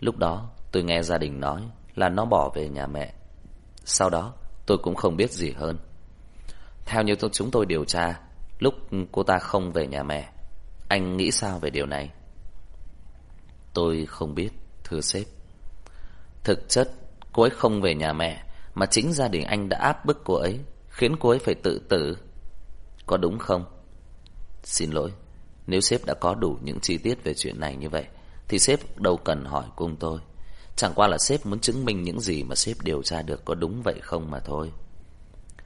Lúc đó tôi nghe gia đình nói là nó bỏ về nhà mẹ. Sau đó tôi cũng không biết gì hơn. Theo như chúng tôi điều tra, lúc cô ta không về nhà mẹ, anh nghĩ sao về điều này? Tôi không biết, thưa sếp. Thực chất, cô ấy không về nhà mẹ, mà chính gia đình anh đã áp bức cô ấy, khiến cô ấy phải tự tử. Có đúng không? Xin lỗi, nếu sếp đã có đủ những chi tiết về chuyện này như vậy, thì sếp đâu cần hỏi cùng tôi. Chẳng qua là sếp muốn chứng minh những gì mà sếp điều tra được có đúng vậy không mà thôi.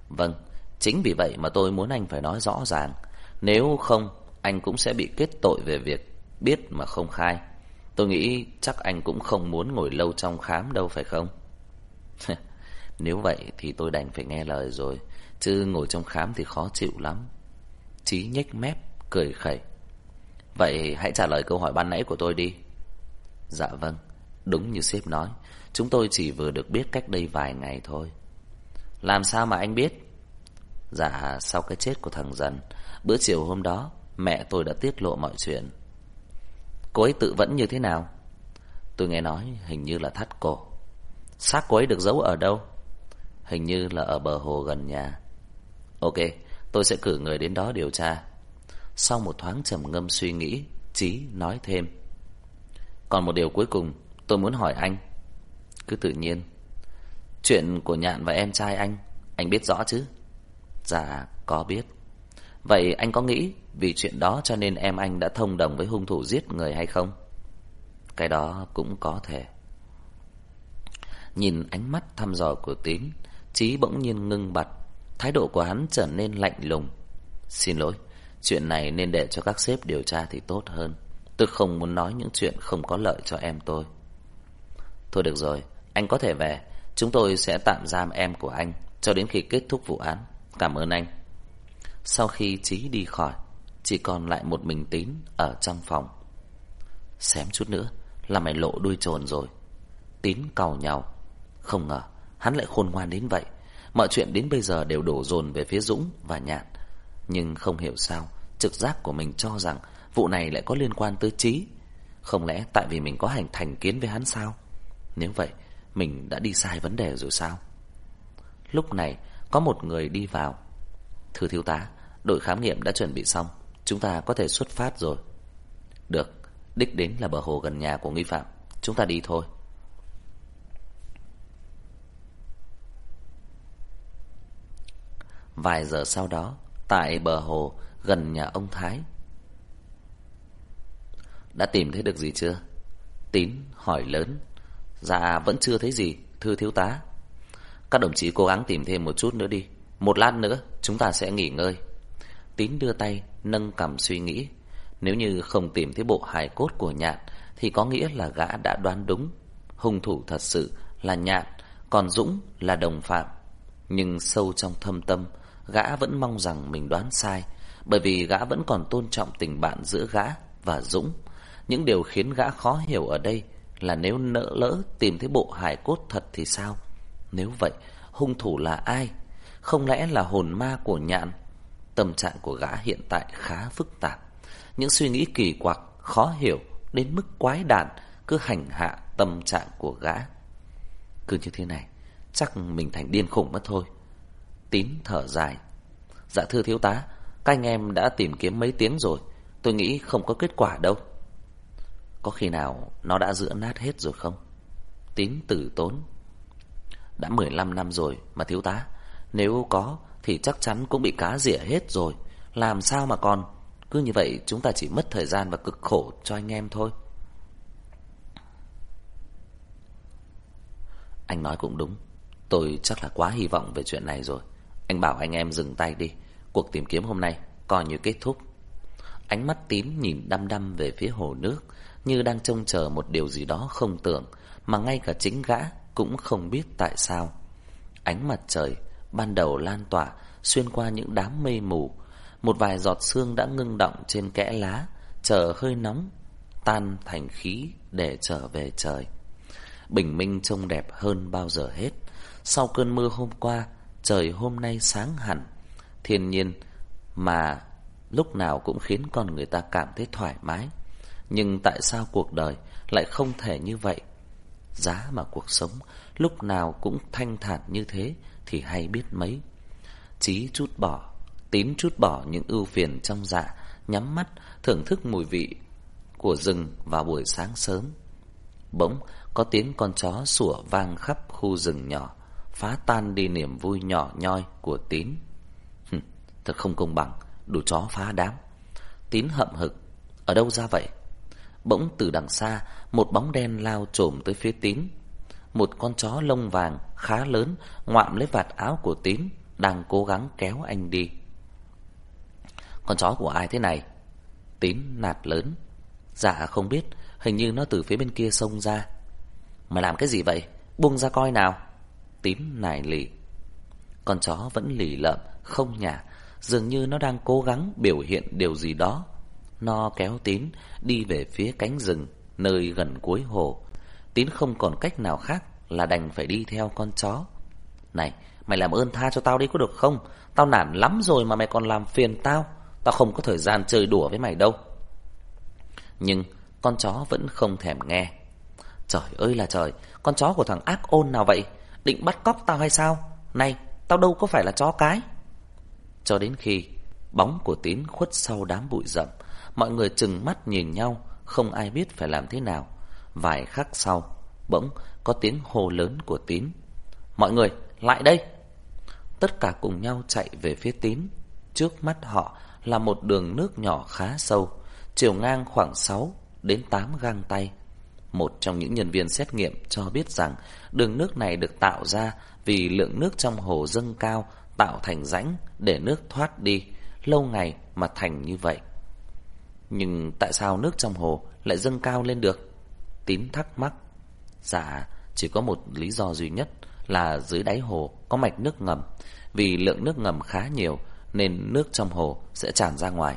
Vâng, chính vì vậy mà tôi muốn anh phải nói rõ ràng. Nếu không, anh cũng sẽ bị kết tội về việc biết mà không khai. Tôi nghĩ chắc anh cũng không muốn ngồi lâu trong khám đâu phải không? Nếu vậy thì tôi đành phải nghe lời rồi, chứ ngồi trong khám thì khó chịu lắm. Chí nhếch mép, cười khẩy. Vậy hãy trả lời câu hỏi ban nãy của tôi đi. Dạ vâng, đúng như sếp nói, chúng tôi chỉ vừa được biết cách đây vài ngày thôi. Làm sao mà anh biết? Dạ, sau cái chết của thằng Dần, bữa chiều hôm đó, mẹ tôi đã tiết lộ mọi chuyện. Cô ấy tự vẫn như thế nào? Tôi nghe nói hình như là thắt cổ. Xác cô ấy được giấu ở đâu? Hình như là ở bờ hồ gần nhà. Ok, tôi sẽ cử người đến đó điều tra. Sau một thoáng trầm ngâm suy nghĩ, Chí nói thêm. Còn một điều cuối cùng, tôi muốn hỏi anh. Cứ tự nhiên. Chuyện của Nhạn và em trai anh, anh biết rõ chứ? Dạ, có biết. Vậy anh có nghĩ vì chuyện đó cho nên em anh đã thông đồng với hung thủ giết người hay không? Cái đó cũng có thể. Nhìn ánh mắt thăm dò của Tín, Chí bỗng nhiên ngưng bặt, thái độ của hắn trở nên lạnh lùng. Xin lỗi, chuyện này nên để cho các sếp điều tra thì tốt hơn. Tôi không muốn nói những chuyện không có lợi cho em tôi. Thôi được rồi, anh có thể về. Chúng tôi sẽ tạm giam em của anh cho đến khi kết thúc vụ án. Cảm ơn anh. Sau khi Chí đi khỏi, chỉ còn lại một mình Tín ở trong phòng. Xém chút nữa là mày lộ đuôi trồn rồi. Tín cầu nhau. Không ngờ, hắn lại khôn ngoan đến vậy. Mọi chuyện đến bây giờ đều đổ dồn về phía Dũng và Nhạn. Nhưng không hiểu sao, trực giác của mình cho rằng vụ này lại có liên quan tới Chí. Không lẽ tại vì mình có hành thành kiến với hắn sao? Nếu vậy, mình đã đi sai vấn đề rồi sao? Lúc này, có một người đi vào. Thưa thiếu tá, đội khám nghiệm đã chuẩn bị xong. Chúng ta có thể xuất phát rồi. Được, đích đến là bờ hồ gần nhà của nghi phạm. Chúng ta đi thôi. Vài giờ sau đó, tại bờ hồ gần nhà ông Thái. Đã tìm thấy được gì chưa? Tín hỏi lớn. Dạ vẫn chưa thấy gì, thưa thiếu tá. Các đồng chí cố gắng tìm thêm một chút nữa đi. Một lát nữa chúng ta sẽ nghỉ ngơi. Tín đưa tay nâng cầm suy nghĩ. Nếu như không tìm thấy bộ hài cốt của nhạn thì có nghĩa là gã đã đoán đúng. Hung thủ thật sự là nhạn, còn Dũng là đồng phạm. Nhưng sâu trong thâm tâm, gã vẫn mong rằng mình đoán sai, bởi vì gã vẫn còn tôn trọng tình bạn giữa gã và Dũng. Những điều khiến gã khó hiểu ở đây là nếu nỡ lỡ tìm thấy bộ hài cốt thật thì sao? Nếu vậy, hung thủ là ai? Không lẽ là hồn ma của nhạn? Tâm trạng của gã hiện tại khá phức tạp. Những suy nghĩ kỳ quặc, khó hiểu đến mức quái đản cứ hành hạ tâm trạng của gã. Cứ như thế này, chắc mình thành điên khủng mất thôi. Tín thở dài. Dạ thưa thiếu tá, các anh em đã tìm kiếm mấy tiếng rồi, tôi nghĩ không có kết quả đâu. Có khi nào nó đã giữa nát hết rồi không? Tín tử tốn. Đã 15 năm rồi mà thiếu tá, nếu có thì chắc chắn cũng bị cá rỉa hết rồi, làm sao mà còn? Cứ như vậy chúng ta chỉ mất thời gian và cực khổ cho anh em thôi. Anh nói cũng đúng. Tôi chắc là quá hy vọng về chuyện này rồi. Anh bảo anh em dừng tay đi. Cuộc tìm kiếm hôm nay coi như kết thúc. Ánh mắt tím nhìn đăm đăm về phía hồ nước, như đang trông chờ một điều gì đó không tưởng, mà ngay cả chính gã cũng không biết tại sao. Ánh mặt trời ban đầu lan tỏa xuyên qua những đám mây mù, một vài giọt sương đã ngưng động trên kẽ lá, chờ hơi nóng tan thành khí để trở về trời. Bình minh trông đẹp hơn bao giờ hết. Sau cơn mưa hôm qua, trời hôm nay sáng hẳn. Thiên nhiên mà lúc nào cũng khiến con người ta cảm thấy thoải mái. Nhưng tại sao cuộc đời lại không thể như vậy? Giá mà cuộc sống lúc nào cũng thanh thản như thế thì hay biết mấy. Chí chút bỏ, tín chút bỏ những ưu phiền trong dạ, nhắm mắt thưởng thức mùi vị của rừng vào buổi sáng sớm. Bỗng có tiếng con chó sủa vang khắp khu rừng nhỏ, phá tan đi niềm vui nhỏ nhoi của tín. Thật không công bằng, đủ chó phá đám. Tín hậm hực, ở đâu ra vậy? Bỗng từ đằng xa, một bóng đen lao trồm tới phía Tín. Một con chó lông vàng khá lớn ngoạm lấy vạt áo của Tín, đang cố gắng kéo anh đi. Con chó của ai thế này? Tín nạt lớn. Dạ không biết, hình như nó từ phía bên kia sông ra. Mày làm cái gì vậy? Buông ra coi nào. Tín nài lì. Con chó vẫn lì lợm, không nhả, dường như nó đang cố gắng biểu hiện điều gì đó. Nó kéo Tín đi về phía cánh rừng, nơi gần cuối hồ. Tín không còn cách nào khác là đành phải đi theo con chó. Này, mày làm ơn tha cho tao đi có được không? Tao nản lắm rồi mà mày còn làm phiền tao. Tao không có thời gian chơi đùa với mày đâu. Nhưng con chó vẫn không thèm nghe. Trời ơi là trời, con chó của thằng ác ôn nào vậy? Định bắt cóc tao hay sao? Này, tao đâu có phải là chó cái. Cho đến khi bóng của Tín khuất sau đám bụi rậm, mọi người chừng mắt nhìn nhau, không ai biết phải làm thế nào. Vài khắc sau, bỗng có tiếng hô lớn của Tín. Mọi người, lại đây! Tất cả cùng nhau chạy về phía Tín. Trước mắt họ là một đường nước nhỏ khá sâu, chiều ngang khoảng 6 đến 8 gang tay. Một trong những nhân viên xét nghiệm cho biết rằng đường nước này được tạo ra vì lượng nước trong hồ dâng cao tạo thành rãnh để nước thoát đi, lâu ngày mà thành như vậy. Nhưng tại sao nước trong hồ lại dâng cao lên được? Tín thắc mắc. Dạ, chỉ có một lý do duy nhất là dưới đáy hồ có mạch nước ngầm. Vì lượng nước ngầm khá nhiều nên nước trong hồ sẽ tràn ra ngoài.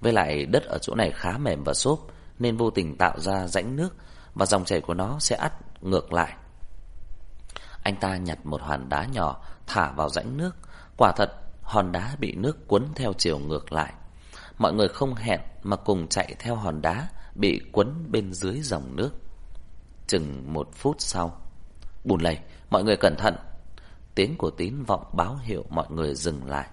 Với lại đất ở chỗ này khá mềm và xốp nên vô tình tạo ra rãnh nước và dòng chảy của nó sẽ ắt ngược lại. Anh ta nhặt một hòn đá nhỏ thả vào rãnh nước. Quả thật, hòn đá bị nước cuốn theo chiều ngược lại. Mọi người không hẹn mà cùng chạy theo hòn đá bị cuốn bên dưới dòng nước. Chừng một phút sau, bùn lầy, mọi người cẩn thận. Tiếng của tín vọng báo hiệu mọi người dừng lại.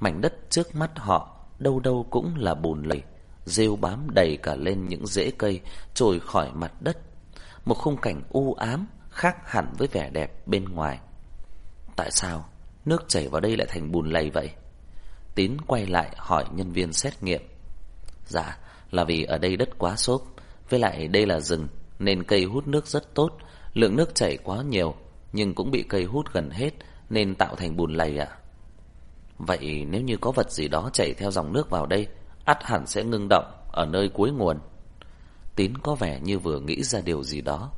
Mảnh đất trước mắt họ đâu đâu cũng là bùn lầy, rêu bám đầy cả lên những rễ cây trồi khỏi mặt đất. Một khung cảnh u ám khác hẳn với vẻ đẹp bên ngoài. Tại sao nước chảy vào đây lại thành bùn lầy vậy? Tín quay lại hỏi nhân viên xét nghiệm. Dạ, là vì ở đây đất quá xốp, với lại đây là rừng nên cây hút nước rất tốt, lượng nước chảy quá nhiều nhưng cũng bị cây hút gần hết nên tạo thành bùn lầy ạ. Vậy nếu như có vật gì đó chảy theo dòng nước vào đây, ắt hẳn sẽ ngưng động ở nơi cuối nguồn. Tín có vẻ như vừa nghĩ ra điều gì đó.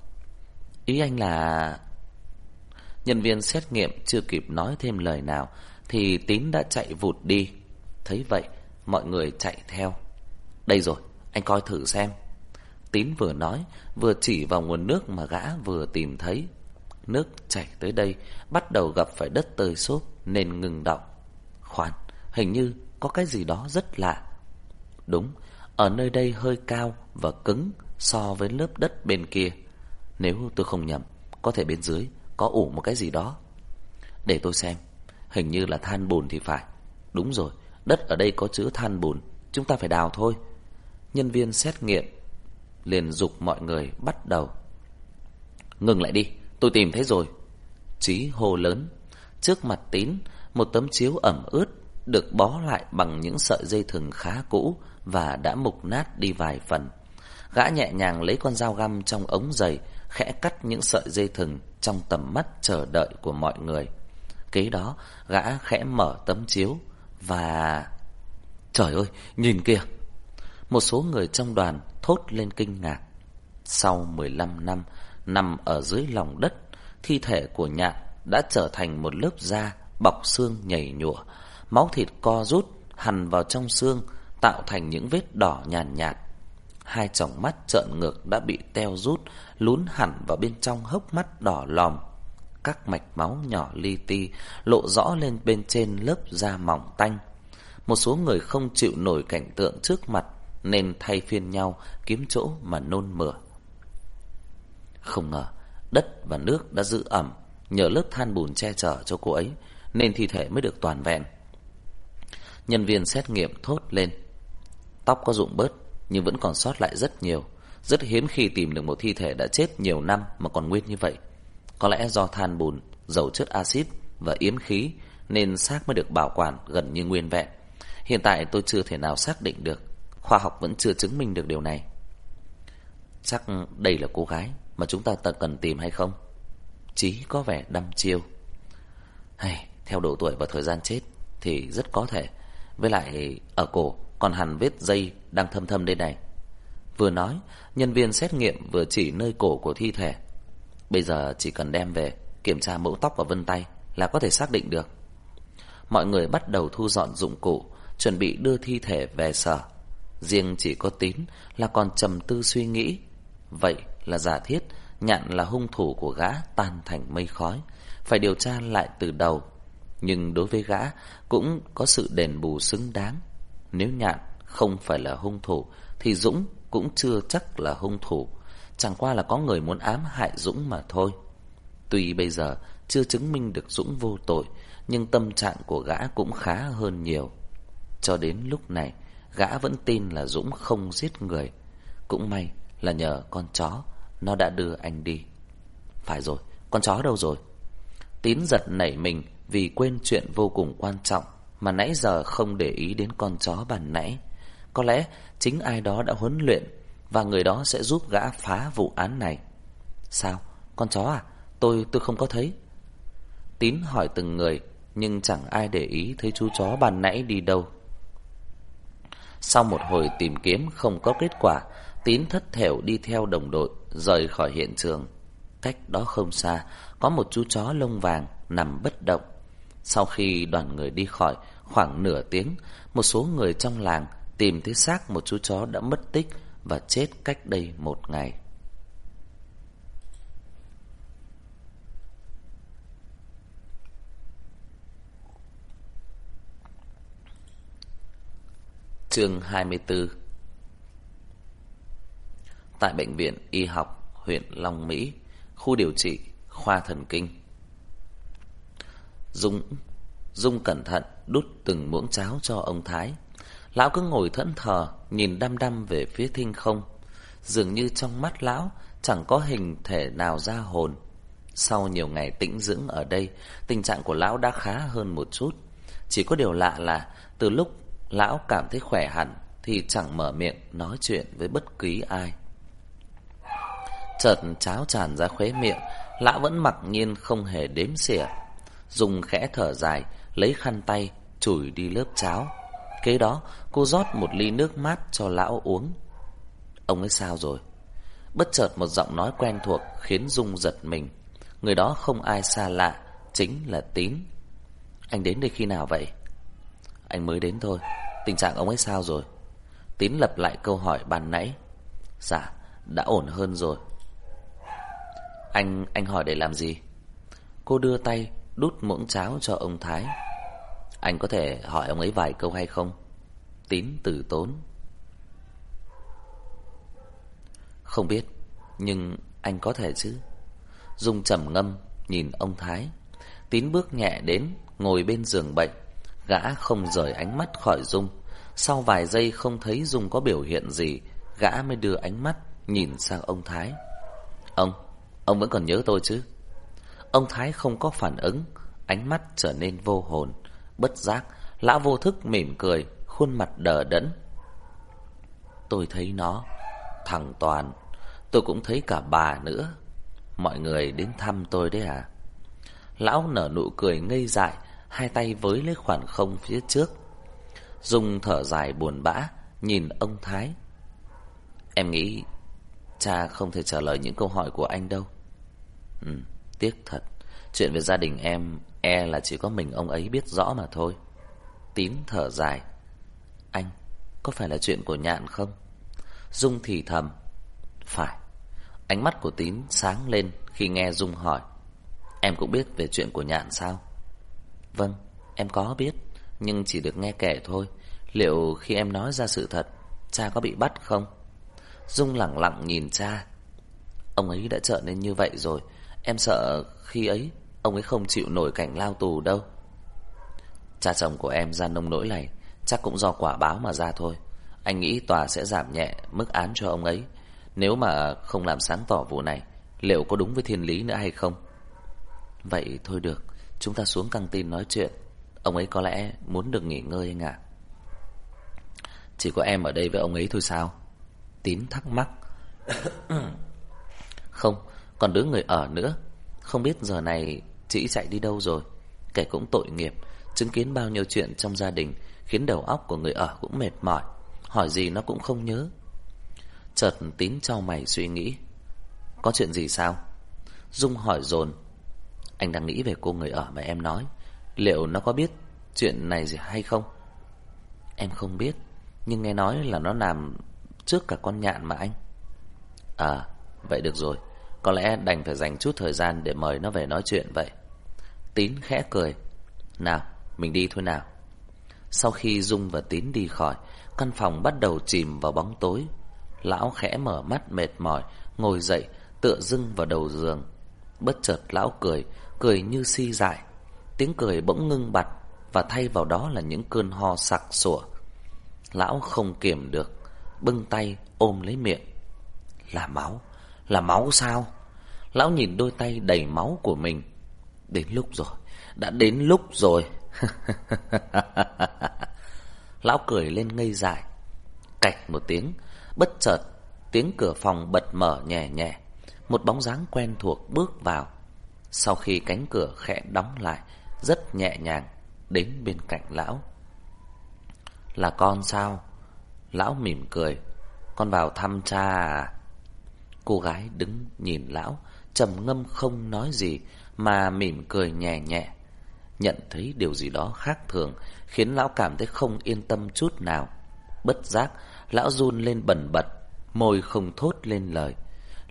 Ý anh là... Nhân viên xét nghiệm chưa kịp nói thêm lời nào thì Tín đã chạy vụt đi. Thấy vậy, mọi người chạy theo. Đây rồi, anh coi thử xem. Tín vừa nói, vừa chỉ vào nguồn nước mà gã vừa tìm thấy. Nước chảy tới đây, bắt đầu gặp phải đất tơi xốp nên ngừng động. Khoan, hình như có cái gì đó rất lạ. Đúng, ở nơi đây hơi cao và cứng so với lớp đất bên kia. Nếu tôi không nhầm, có thể bên dưới có ủ một cái gì đó. Để tôi xem, hình như là than bùn thì phải. Đúng rồi, đất ở đây có chứa than bùn, chúng ta phải đào thôi. Nhân viên xét nghiệm liền dục mọi người bắt đầu. Ngừng lại đi, tôi tìm thấy rồi. Chí hô lớn, trước mặt tín, một tấm chiếu ẩm ướt được bó lại bằng những sợi dây thừng khá cũ và đã mục nát đi vài phần. Gã nhẹ nhàng lấy con dao găm trong ống giày, khẽ cắt những sợi dây thừng trong tầm mắt chờ đợi của mọi người. Kế đó, gã khẽ mở tấm chiếu và... Trời ơi, nhìn kìa! Một số người trong đoàn thốt lên kinh ngạc. Sau 15 năm, nằm ở dưới lòng đất, thi thể của nhạn đã trở thành một lớp da bọc xương nhầy nhụa, máu thịt co rút hằn vào trong xương, tạo thành những vết đỏ nhàn nhạt, nhạt. Hai tròng mắt trợn ngược đã bị teo rút, lún hẳn vào bên trong hốc mắt đỏ lòm. Các mạch máu nhỏ li ti lộ rõ lên bên trên lớp da mỏng tanh. Một số người không chịu nổi cảnh tượng trước mặt nên thay phiên nhau kiếm chỗ mà nôn mửa. Không ngờ, đất và nước đã giữ ẩm nhờ lớp than bùn che chở cho cô ấy nên thi thể mới được toàn vẹn. Nhân viên xét nghiệm thốt lên. Tóc có rụng bớt nhưng vẫn còn sót lại rất nhiều. Rất hiếm khi tìm được một thi thể đã chết nhiều năm mà còn nguyên như vậy. Có lẽ do than bùn, dầu chất axit và yếm khí nên xác mới được bảo quản gần như nguyên vẹn. Hiện tại tôi chưa thể nào xác định được. Khoa học vẫn chưa chứng minh được điều này. Chắc đây là cô gái mà chúng ta cần tìm hay không? Chí có vẻ đăm chiêu. Hay, theo độ tuổi và thời gian chết thì rất có thể. Với lại ở cổ còn hẳn vết dây đang thâm thâm đây này. Vừa nói, nhân viên xét nghiệm vừa chỉ nơi cổ của thi thể. Bây giờ chỉ cần đem về kiểm tra mẫu tóc và vân tay là có thể xác định được. Mọi người bắt đầu thu dọn dụng cụ, chuẩn bị đưa thi thể về sở. Riêng chỉ có tín là còn trầm tư suy nghĩ. Vậy là giả thiết, Nhạn là hung thủ của gã tan thành mây khói. Phải điều tra lại từ đầu. Nhưng đối với gã, Cũng có sự đền bù xứng đáng. Nếu Nhạn không phải là hung thủ, Thì Dũng cũng chưa chắc là hung thủ. Chẳng qua là có người muốn ám hại Dũng mà thôi. Tuy bây giờ chưa chứng minh được Dũng vô tội, Nhưng tâm trạng của gã cũng khá hơn nhiều. Cho đến lúc này Gã vẫn tin là Dũng không giết người. Cũng may là nhờ con chó nó đã đưa anh đi. Phải rồi, con chó đâu rồi? Tín giật nảy mình Vì quên chuyện vô cùng quan trọng Mà nãy giờ không để ý đến con chó bàn nãy. Có lẽ chính ai đó đã huấn luyện Và người đó sẽ giúp gã phá vụ án này. Sao? Con chó à? Tôi tôi không có thấy. Tín hỏi từng người Nhưng chẳng ai để ý thấy chú chó bàn nãy đi đâu. Sau một hồi tìm kiếm không có kết quả Tín thất thểu đi theo đồng đội rời khỏi hiện trường. Cách đó không xa, có một chú chó lông vàng nằm bất động. Sau khi đoàn người đi khỏi khoảng nửa tiếng, một số người trong làng tìm thấy xác một chú chó đã mất tích và chết cách đây một ngày. Chương 24 tại bệnh viện y học huyện Long Mỹ, khu điều trị khoa thần kinh. Dung Dung cẩn thận đút từng muỗng cháo cho ông Thái. Lão cứ ngồi thẫn thờ, nhìn đăm đăm về phía thinh không. Dường như trong mắt lão chẳng có hình thể nào ra hồn. Sau nhiều ngày tĩnh dưỡng ở đây, tình trạng của lão đã khá hơn một chút. Chỉ có điều lạ là từ lúc lão cảm thấy khỏe hẳn thì chẳng mở miệng nói chuyện với bất kỳ ai. Chợt cháo tràn ra khóe miệng, Lão vẫn mặc nhiên không hề đếm xỉa. Dùng khẽ thở dài, Lấy khăn tay, chùi đi lớp cháo. Kế đó, cô rót một ly nước mát cho lão uống. Ông ấy sao rồi? Bất chợt một giọng nói quen thuộc Khiến Dung giật mình. Người đó không ai xa lạ, Chính là Tín. Anh đến đây khi nào vậy? Anh mới đến thôi Tình trạng ông ấy sao rồi Tín lập lại câu hỏi ban nãy Dạ đã ổn hơn rồi anh, anh hỏi để làm gì? Cô đưa tay đút muỗng cháo cho ông Thái. Anh có thể hỏi ông ấy vài câu hay không? Tín tử tốn. Không biết, nhưng anh có thể chứ. Dung trầm ngâm nhìn ông Thái. Tín bước nhẹ đến, ngồi bên giường bệnh. Gã không rời ánh mắt khỏi Dung. Sau vài giây không thấy Dung có biểu hiện gì, gã mới đưa ánh mắt nhìn sang ông Thái. Ông, Ông vẫn còn nhớ tôi chứ Ông Thái không có phản ứng Ánh mắt trở nên vô hồn Bất giác Lão vô thức mỉm cười, khuôn mặt đờ đẫn. Tôi thấy nó, thằng Toàn, tôi cũng thấy cả bà nữa. Mọi người đến thăm tôi đấy à? Lão nở nụ cười ngây dại, hai tay với lấy khoảng không phía trước. Dung thở dài buồn bã, nhìn ông Thái. Em nghĩ cha không thể trả lời những câu hỏi của anh đâu. Ừ, tiếc thật. Chuyện về gia đình em e là chỉ có mình ông ấy biết rõ mà thôi. Tín thở dài. Anh, có phải là chuyện của nhạn không? Dung thì thầm. Phải. Ánh mắt của Tín sáng lên khi nghe Dung hỏi. Em cũng biết về chuyện của nhạn sao? Vâng, em có biết, nhưng chỉ được nghe kể thôi. Liệu khi em nói ra sự thật, cha có bị bắt không? Dung lặng lặng nhìn cha. Ông ấy đã trở nên như vậy rồi, em sợ khi ấy ông ấy không chịu nổi cảnh lao tù đâu. Cha chồng của em ra nông nỗi này chắc cũng do quả báo mà ra thôi. Anh nghĩ tòa sẽ giảm nhẹ mức án cho ông ấy nếu mà không làm sáng tỏ vụ này, liệu có đúng với thiên lý nữa hay không? Vậy thôi được, chúng ta xuống căng tin nói chuyện. Ông ấy có lẽ muốn được nghỉ ngơi anh ạ. Chỉ có em ở đây với ông ấy thôi sao? Tín thắc mắc. không, còn đứa người ở nữa. Không biết giờ này chị chạy đi đâu rồi. Kẻ cũng tội nghiệp, chứng kiến bao nhiêu chuyện trong gia đình khiến đầu óc của người ở cũng mệt mỏi. Hỏi gì nó cũng không nhớ. Chợt tín cho mày suy nghĩ. Có chuyện gì sao? Dung hỏi dồn anh đang nghĩ về cô người ở mà em nói. Liệu nó có biết chuyện này gì hay không? Em không biết, nhưng nghe nói là nó làm trước cả con nhạn mà anh. À, vậy được rồi. Có lẽ đành phải dành chút thời gian để mời nó về nói chuyện vậy. Tín khẽ cười. Nào, mình đi thôi nào. Sau khi Dung và Tín đi khỏi, căn phòng bắt đầu chìm vào bóng tối. Lão khẽ mở mắt mệt mỏi, ngồi dậy, tựa dưng vào đầu giường. Bất chợt lão cười, cười như si dại. Tiếng cười bỗng ngưng bặt và thay vào đó là những cơn ho sặc sủa. Lão không kiềm được, bưng tay ôm lấy miệng. Là máu, là máu sao? Lão nhìn đôi tay đầy máu của mình. Đến lúc rồi, đã đến lúc rồi. Lão cười lên ngây dại. Cạch một tiếng, bất chợt tiếng cửa phòng bật mở nhẹ nhẹ. Một bóng dáng quen thuộc bước vào. Sau khi cánh cửa khẽ đóng lại, rất nhẹ nhàng đến bên cạnh lão. Là con sao? Lão mỉm cười. Con vào thăm cha à? Cô gái đứng nhìn lão, trầm ngâm không nói gì mà mỉm cười nhẹ nhẹ. Nhận thấy điều gì đó khác thường khiến lão cảm thấy không yên tâm chút nào. Bất giác, lão run lên bần bật, môi không thốt lên lời.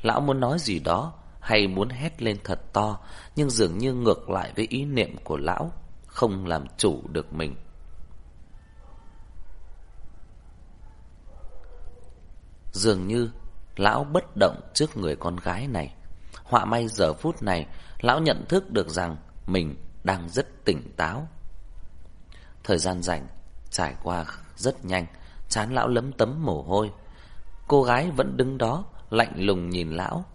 Lão muốn nói gì đó hay muốn hét lên thật to, nhưng dường như ngược lại với ý niệm của lão, không làm chủ được mình. Dường như lão bất động trước người con gái này. Họa may giờ phút này, lão nhận thức được rằng mình đang rất tỉnh táo. Thời gian rảnh trải qua rất nhanh, chán lão lấm tấm mồ hôi. Cô gái vẫn đứng đó, lạnh lùng nhìn lão.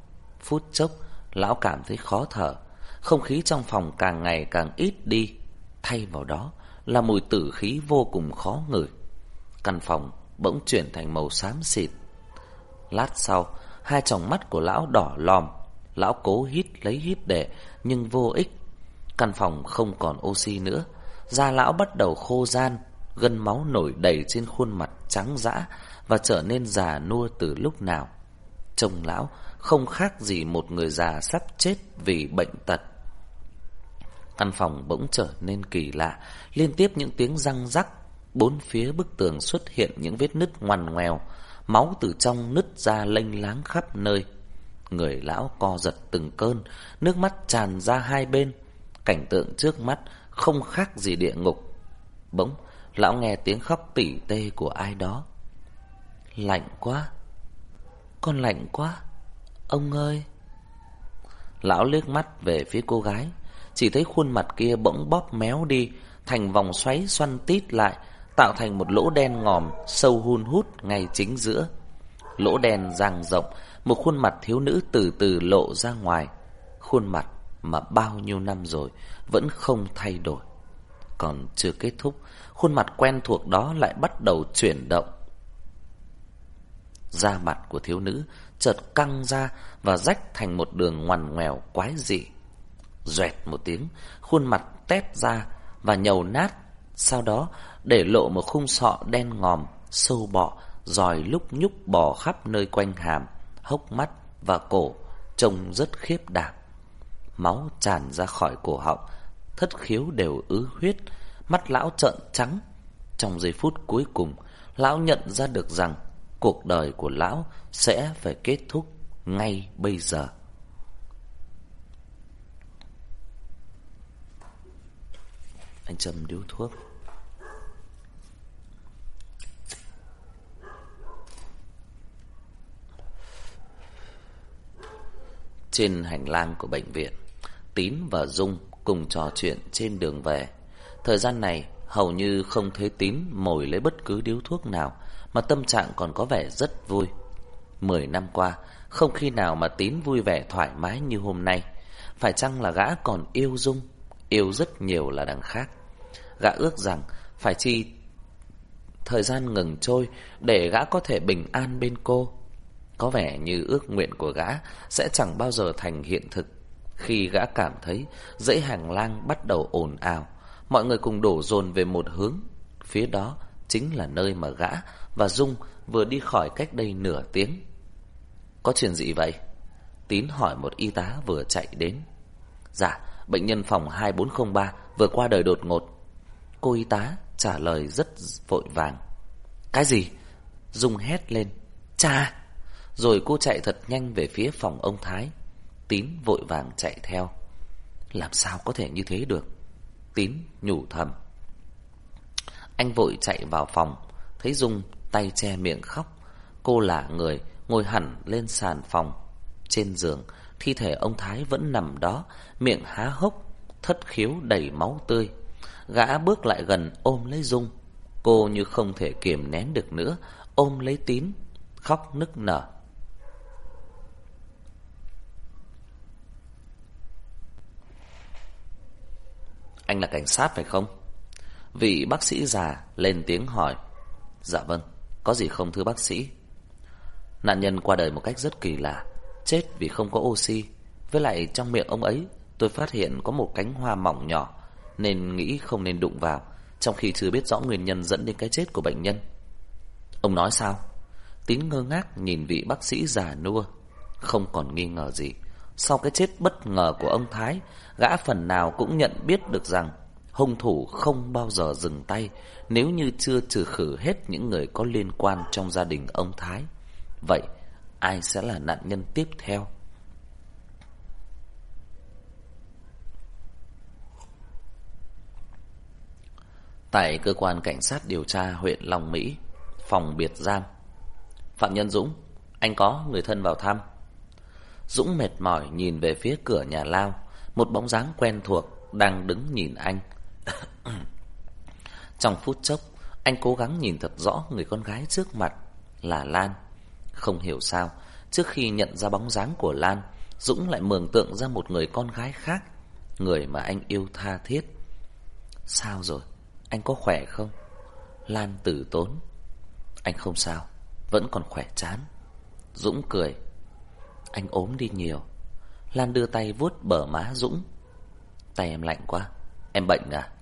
Phút chốc, lão cảm thấy khó thở. Không khí trong phòng càng ngày càng ít đi. Thay vào đó là mùi tử khí vô cùng khó ngửi. Căn phòng bỗng chuyển thành màu xám xịt. Lát sau, hai tròng mắt của lão đỏ lòm. Lão cố hít lấy hít để, nhưng vô ích. Căn phòng không còn oxy nữa. Da lão bắt đầu khô gian, gân máu nổi đầy trên khuôn mặt trắng dã và trở nên già nua từ lúc nào. Trông lão không khác gì một người già sắp chết vì bệnh tật. Căn phòng bỗng trở nên kỳ lạ, liên tiếp những tiếng răng rắc, bốn phía bức tường xuất hiện những vết nứt ngoằn ngoèo, máu từ trong nứt ra lênh láng khắp nơi. Người lão co giật từng cơn, nước mắt tràn ra hai bên, cảnh tượng trước mắt không khác gì địa ngục. Bỗng, lão nghe tiếng khóc tỉ tê của ai đó. Lạnh quá, con lạnh quá, ông ơi. Lão liếc mắt về phía cô gái, chỉ thấy khuôn mặt kia bỗng bóp méo đi, thành vòng xoáy xoăn tít lại, tạo thành một lỗ đen ngòm sâu hun hút ngay chính giữa. Lỗ đen dang rộng, một khuôn mặt thiếu nữ từ từ lộ ra ngoài. Khuôn mặt mà bao nhiêu năm rồi vẫn không thay đổi. còn chưa kết thúc, khuôn mặt quen thuộc đó lại bắt đầu chuyển động. Da mặt của thiếu nữ chợt căng ra và rách thành một đường ngoằn ngoèo quái dị. rẹt một tiếng, khuôn mặt tét ra và nhầu nát, sau đó để lộ một khung sọ đen ngòm, sâu bọ, dòi lúc nhúc bò khắp nơi quanh hàm, hốc mắt và cổ, trông rất khiếp đảm. Máu tràn ra khỏi cổ họng, thất khiếu đều ứ huyết, mắt lão trợn trắng. Trong giây phút cuối cùng, lão nhận ra được rằng cuộc đời của lão sẽ phải kết thúc ngay bây giờ. Anh châm điếu thuốc. Trên hành lang của bệnh viện, Tín và Dung cùng trò chuyện trên đường về. Thời gian này, hầu như không thấy Tín mồi lấy bất cứ điếu thuốc nào, mà tâm trạng còn có vẻ rất vui. Mười năm qua, không khi nào mà Tín vui vẻ thoải mái như hôm nay. Phải chăng là gã còn yêu Dung, yêu rất nhiều là đằng khác. Gã ước rằng phải chi thời gian ngừng trôi để gã có thể bình an bên cô. Có vẻ như ước nguyện của gã sẽ chẳng bao giờ thành hiện thực khi gã cảm thấy dãy hàng lang bắt đầu ồn ào, mọi người cùng đổ dồn về một hướng. Phía đó chính là nơi mà gã và Dung vừa đi khỏi cách đây nửa tiếng. Có chuyện gì vậy? Tín hỏi một y tá vừa chạy đến. Dạ, bệnh nhân phòng 2403 vừa qua đời đột ngột. Cô y tá trả lời rất vội vàng. Cái gì? Dung hét lên. Cha! Rồi cô chạy thật nhanh về phía phòng ông Thái. Tín vội vàng chạy theo. Làm sao có thể như thế được? Tín nhủ thầm. Anh vội chạy vào phòng, thấy Dung tay che miệng khóc. Cô là người ngồi hẳn lên sàn phòng. Trên giường, thi thể ông Thái vẫn nằm đó, miệng há hốc, thất khiếu đầy máu tươi. Gã bước lại gần ôm lấy Dung. Cô như không thể kiềm nén được nữa, ôm lấy Tín, khóc nức nở. Anh là cảnh sát phải không? Vị bác sĩ già lên tiếng hỏi. Dạ vâng, có gì không thưa bác sĩ? Nạn nhân qua đời một cách rất kỳ lạ, chết vì không có oxy. Với lại trong miệng ông ấy, tôi phát hiện có một cánh hoa mỏng nhỏ, nên nghĩ không nên đụng vào, trong khi chưa biết rõ nguyên nhân dẫn đến cái chết của bệnh nhân. Ông nói sao? Tín ngơ ngác nhìn vị bác sĩ già nua, không còn nghi ngờ gì. Sau cái chết bất ngờ của ông Thái, gã phần nào cũng nhận biết được rằng hung thủ không bao giờ dừng tay nếu như chưa trừ khử hết những người có liên quan trong gia đình ông Thái. Vậy, ai sẽ là nạn nhân tiếp theo? Tại cơ quan cảnh sát điều tra huyện Long Mỹ, phòng biệt giam. Phạm Nhân Dũng, anh có người thân vào thăm. Dũng mệt mỏi nhìn về phía cửa nhà lao, một bóng dáng quen thuộc đang đứng nhìn anh. Trong phút chốc, anh cố gắng nhìn thật rõ người con gái trước mặt là Lan. Không hiểu sao, trước khi nhận ra bóng dáng của Lan, Dũng lại mường tượng ra một người con gái khác, người mà anh yêu tha thiết. Sao rồi? Anh có khỏe không? Lan tử tốn. Anh không sao, vẫn còn khỏe chán. Dũng cười. Anh ốm đi nhiều. Lan đưa tay vuốt bờ má Dũng. Tay em lạnh quá. Em bệnh à?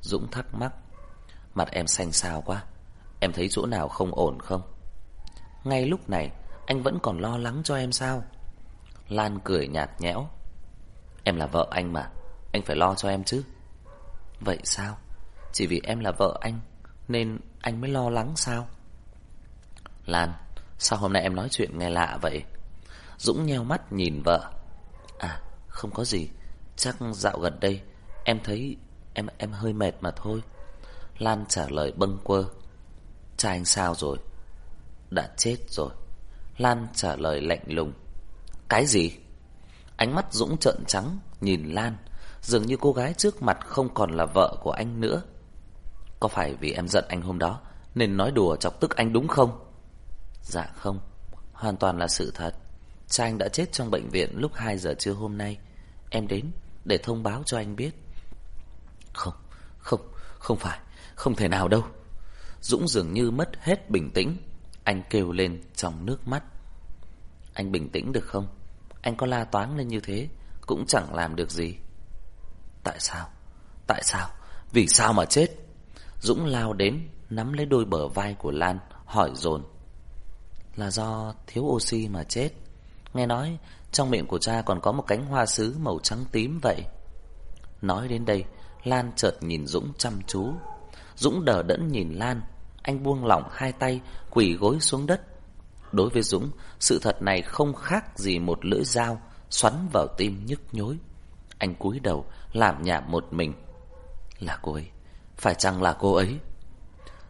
Dũng thắc mắc. Mặt em xanh xao quá. Em thấy chỗ nào không ổn không? Ngay lúc này, anh vẫn còn lo lắng cho em sao? Lan cười nhạt nhẽo. Em là vợ anh mà, anh phải lo cho em chứ. Vậy sao? Chỉ vì em là vợ anh, nên anh mới lo lắng sao? Lan, sao hôm nay em nói chuyện nghe lạ vậy? Dũng nheo mắt nhìn vợ. À, không có gì, chắc dạo gần đây em thấy em em hơi mệt mà thôi. Lan trả lời bâng quơ. Cha anh sao rồi? Đã chết rồi. Lan trả lời lạnh lùng. Cái gì? Ánh mắt Dũng trợn trắng nhìn Lan, dường như cô gái trước mặt không còn là vợ của anh nữa. Có phải vì em giận anh hôm đó nên nói đùa chọc tức anh đúng không? Dạ không, hoàn toàn là sự thật. Cha anh đã chết trong bệnh viện lúc 2 giờ trưa hôm nay. Em đến để thông báo cho anh biết. Không, không, Không phải, không thể nào đâu. Dũng dường như mất hết bình tĩnh. Anh kêu lên trong nước mắt. Anh bình tĩnh được không? Anh có la toáng lên như thế, cũng chẳng làm được gì. Tại sao? Tại sao? Vì sao mà chết? Dũng lao đến, nắm lấy đôi bờ vai của Lan, hỏi dồn Là do thiếu oxy mà chết. Nghe nói, trong miệng của cha còn có một cánh hoa sứ màu trắng tím vậy. Nói đến đây, Lan chợt nhìn Dũng chăm chú. Dũng đờ đẫn nhìn Lan, anh buông lỏng hai tay, quỳ gối xuống đất. Đối với Dũng, sự thật này không khác gì một lưỡi dao xoắn vào tim nhức nhối. Anh cúi đầu, làm nhảm một mình. Là cô ấy, phải chăng là cô ấy?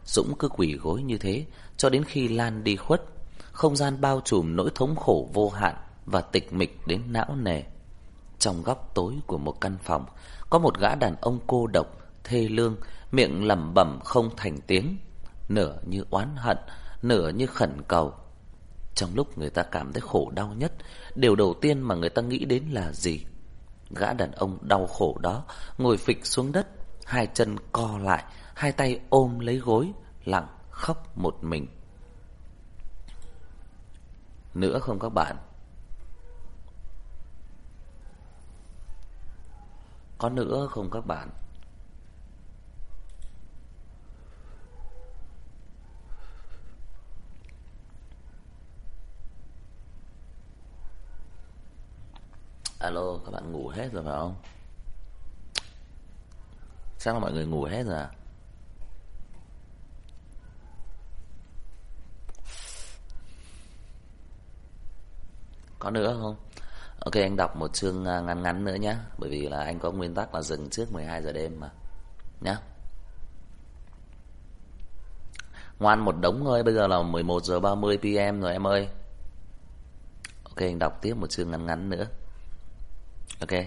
Dũng cứ quỳ gối như thế cho đến khi Lan đi khuất, không gian bao trùm nỗi thống khổ vô hạn và tịch mịch đến não nề. Trong góc tối của một căn phòng, có một gã đàn ông cô độc, thê lương, miệng lẩm bẩm không thành tiếng, nửa như oán hận, nửa như khẩn cầu. Trong lúc người ta cảm thấy khổ đau nhất, điều đầu tiên mà người ta nghĩ đến là gì? Gã đàn ông đau khổ đó ngồi phịch xuống đất, hai chân co lại, hai tay ôm lấy gối, lặng khóc một mình. Nữa không các bạn? Có nữa không các bạn? Alo, các bạn ngủ hết rồi phải không? sao mọi người ngủ hết rồi à? Có nữa không? Ok, anh đọc một chương à, ngắn ngắn nữa nhé Bởi vì là anh có nguyên tắc là dừng trước 12 giờ đêm mà. Nhá. Ngoan một đống thôi, Bây giờ là 11 giờ 30 PM rồi em ơi. Ok, anh đọc tiếp một chương ngắn ngắn nữa. Ok.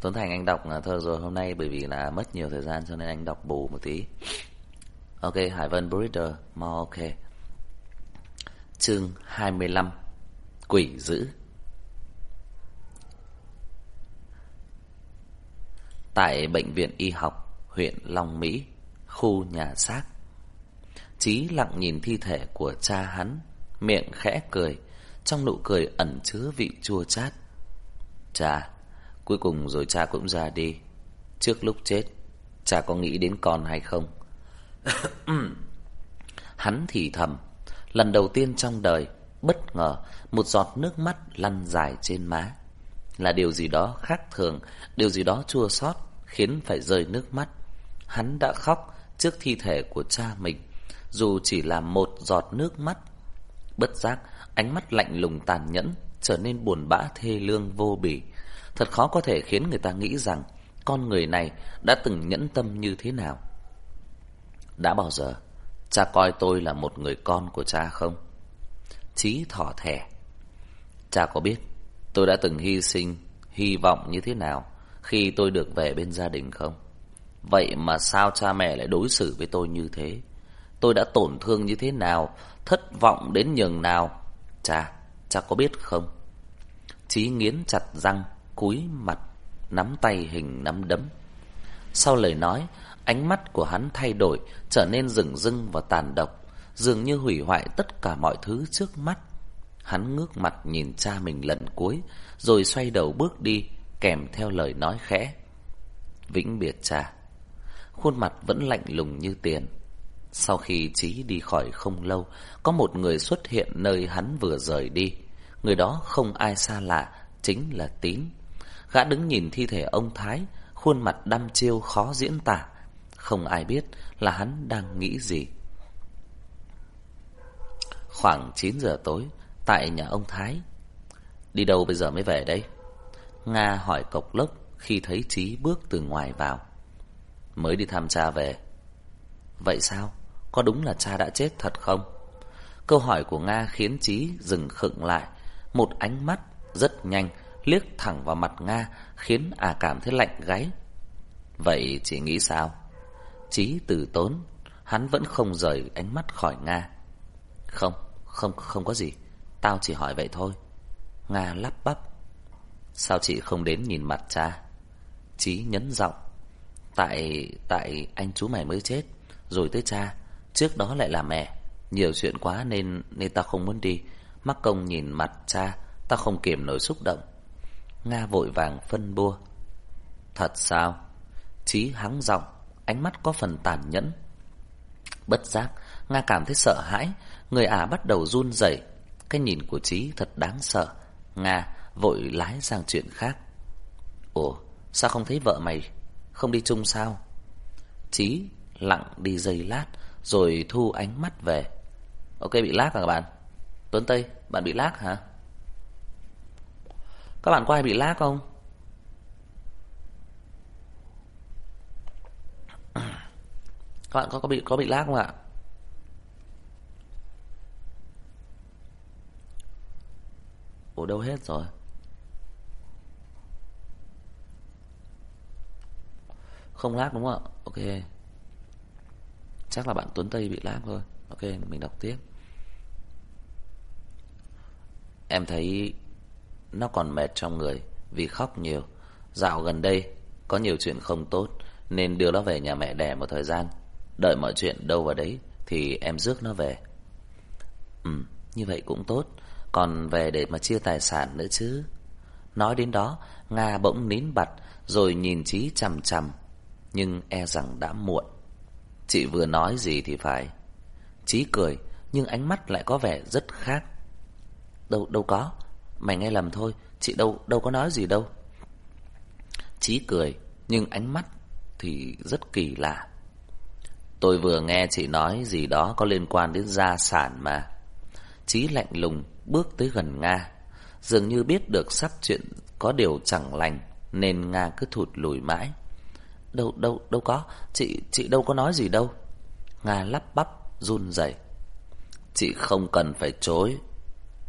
Tuấn Thành, anh đọc à, thơ rồi hôm nay Bởi vì là mất nhiều thời gian cho nên anh đọc bù một tí. Ok, Hải Vân Breeder Mau ok. Chương 25 Quỷ dữ. Tại Bệnh viện Y học huyện Long Mỹ, khu nhà xác. Chí lặng nhìn thi thể của cha hắn, miệng khẽ cười, trong nụ cười ẩn chứa vị chua chát. Cha, cuối cùng rồi cha cũng ra đi. Trước lúc chết, cha có nghĩ đến con hay không? hắn thì thầm, lần đầu tiên trong đời, bất ngờ một giọt nước mắt lăn dài trên má. Là điều gì đó khác thường, điều gì đó chua xót khiến phải rơi nước mắt. Hắn đã khóc trước thi thể của cha mình, dù chỉ là một giọt nước mắt. Bất giác, ánh mắt lạnh lùng tàn nhẫn trở nên buồn bã thê lương vô bỉ. Thật khó có thể khiến người ta nghĩ rằng con người này đã từng nhẫn tâm như thế nào. Đã bao giờ cha coi tôi là một người con của cha không? Chí thỏ thẻ. Cha có biết tôi đã từng hy sinh, hy vọng như thế nào khi tôi được về bên gia đình không? Vậy mà sao cha mẹ lại đối xử với tôi như thế? Tôi đã tổn thương như thế nào? Thất vọng đến nhường nào? Cha, cha có biết không? Chí nghiến chặt răng, cúi mặt, nắm tay hình nắm đấm. Sau lời nói, ánh mắt của hắn thay đổi, trở nên rừng rưng và tàn độc, dường như hủy hoại tất cả mọi thứ trước mắt. Hắn ngước mặt nhìn cha mình lần cuối, rồi xoay đầu bước đi, kèm theo lời nói khẽ. Vĩnh biệt cha. Khuôn mặt vẫn lạnh lùng như tiền. Sau khi Chí đi khỏi không lâu, có một người xuất hiện nơi hắn vừa rời đi. Người đó không ai xa lạ, chính là Tín. Gã đứng nhìn thi thể ông Thái, khuôn mặt đăm chiêu khó diễn tả. Không ai biết là hắn đang nghĩ gì. Khoảng 9 giờ tối, tại nhà ông Thái. Đi đâu bây giờ mới về đây? Nga hỏi cộc lốc khi thấy Trí bước từ ngoài vào. Mới đi thăm cha về. Vậy sao? Có đúng là cha đã chết thật không? Câu hỏi của Nga khiến Trí dừng khựng lại. Một ánh mắt rất nhanh liếc thẳng vào mặt Nga khiến à cảm thấy lạnh gáy. Vậy chị nghĩ sao? Trí từ tốn, hắn vẫn không rời ánh mắt khỏi Nga. Không, không, không có gì. Tao chỉ hỏi vậy thôi. Nga lắp bắp. Sao chị không đến nhìn mặt cha? Chí nhấn giọng. Tại tại anh chú mày mới chết, rồi tới cha, trước đó lại là mẹ. Nhiều chuyện quá nên nên tao không muốn đi. Mắc công nhìn mặt cha, tao không kiềm nổi xúc động. Nga vội vàng phân bua. Thật sao? Chí hắng giọng, ánh mắt có phần tàn nhẫn. Bất giác, Nga cảm thấy sợ hãi, người ả bắt đầu run rẩy. Cái nhìn của Chí thật đáng sợ. Nga vội lái sang chuyện khác. Ủa, sao không thấy vợ mày? Không đi chung sao? Chí lặng đi giây lát, rồi thu ánh mắt về. Ok, bị lác à các bạn? Tuấn Tây, bạn bị lác hả? Các bạn có ai bị lác không? Các bạn có, có bị có bị lag không ạ? Ủa đâu hết rồi? Không lag đúng không ạ? Ok. Chắc là bạn Tuấn Tây bị lag thôi. Ok, mình đọc tiếp. Em thấy nó còn mệt trong người vì khóc nhiều. Dạo gần đây có nhiều chuyện không tốt nên đưa nó về nhà mẹ đẻ một thời gian. Đợi mọi chuyện đâu vào đấy thì em rước nó về. Ừ, như vậy cũng tốt. Còn về để mà chia tài sản nữa chứ. Nói đến đó, Nga bỗng nín bặt rồi nhìn Chí chằm chằm. Nhưng e rằng đã muộn. Chị vừa nói gì thì phải. Chí cười, nhưng ánh mắt lại có vẻ rất khác. Đâu đâu có, mày nghe lầm thôi, chị đâu đâu có nói gì đâu. Chí cười, nhưng ánh mắt thì rất kỳ lạ. Tôi vừa nghe chị nói gì đó có liên quan đến gia sản mà. Chí lạnh lùng bước tới gần Nga, dường như biết được sắp chuyện có điều chẳng lành nên Nga cứ thụt lùi mãi. Đâu đâu đâu có, chị chị đâu có nói gì đâu. Nga lắp bắp run rẩy. Chị không cần phải chối.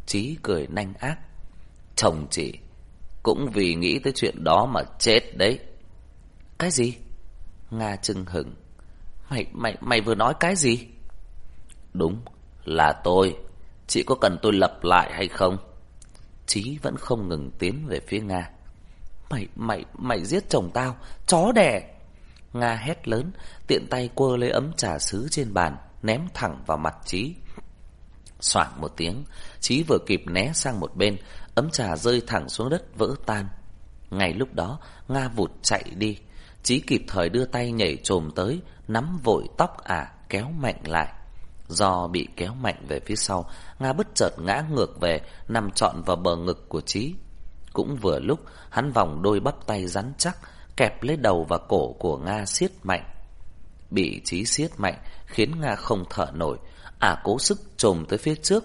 Chí cười nanh ác. Chồng chị cũng vì nghĩ tới chuyện đó mà chết đấy. Cái gì? Nga chưng hừng. Mày mày mày vừa nói cái gì? Đúng, là tôi. Chị có cần tôi lặp lại hay không? Chí vẫn không ngừng tiến về phía Nga. Mày mày mày giết chồng tao, chó đẻ. Nga hét lớn, tiện tay quơ lấy ấm trà sứ trên bàn, ném thẳng vào mặt Chí. Soạn một tiếng, Chí vừa kịp né sang một bên, ấm trà rơi thẳng xuống đất vỡ tan. Ngay lúc đó, Nga vụt chạy đi. Chí kịp thời đưa tay nhảy trồm tới, nắm vội tóc ả, kéo mạnh lại. Do bị kéo mạnh về phía sau, Nga bất chợt ngã ngược về, nằm trọn vào bờ ngực của Chí. Cũng vừa lúc, hắn vòng đôi bắp tay rắn chắc, kẹp lấy đầu và cổ của Nga siết mạnh. Bị trí siết mạnh, khiến Nga không thở nổi, ả cố sức trồm tới phía trước.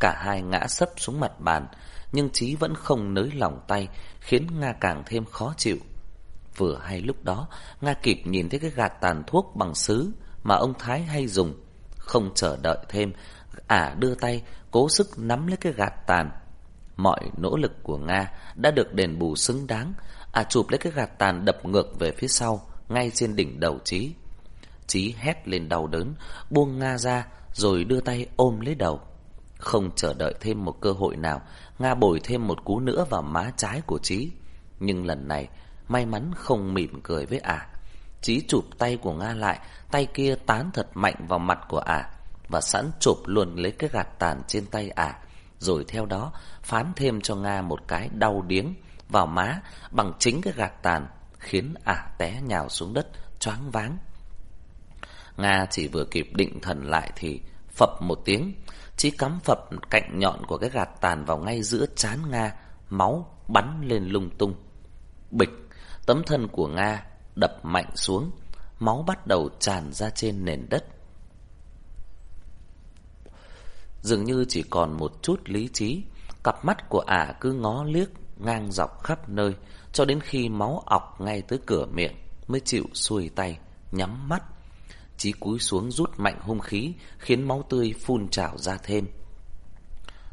Cả hai ngã sấp xuống mặt bàn, nhưng trí vẫn không nới lỏng tay, khiến Nga càng thêm khó chịu. Vừa hay lúc đó, Nga kịp nhìn thấy cái gạt tàn thuốc bằng sứ mà ông Thái hay dùng. Không chờ đợi thêm, ả đưa tay, cố sức nắm lấy cái gạt tàn. Mọi nỗ lực của Nga đã được đền bù xứng đáng. À chụp lấy cái gạt tàn đập ngược về phía sau, ngay trên đỉnh đầu Chí. Chí hét lên đau đớn, buông Nga ra, rồi đưa tay ôm lấy đầu. Không chờ đợi thêm một cơ hội nào, Nga bồi thêm một cú nữa vào má trái của Chí. Nhưng lần này, may mắn không mỉm cười với ả. Chí chụp tay của Nga lại, tay kia tán thật mạnh vào mặt của ả và sẵn chụp luôn lấy cái gạt tàn trên tay ả, rồi theo đó phán thêm cho Nga một cái đau điếng vào má bằng chính cái gạt tàn, khiến ả té nhào xuống đất, choáng váng. Nga chỉ vừa kịp định thần lại thì phập một tiếng, chỉ cắm phập cạnh nhọn của cái gạt tàn vào ngay giữa chán Nga, máu bắn lên lung tung. Bịch, tấm thân của Nga đập mạnh xuống, máu bắt đầu tràn ra trên nền đất. Dường như chỉ còn một chút lý trí, cặp mắt của ả cứ ngó liếc ngang dọc khắp nơi, cho đến khi máu ọc ngay tới cửa miệng mới chịu xuôi tay, nhắm mắt. Chí cúi xuống rút mạnh hung khí, khiến máu tươi phun trào ra thêm.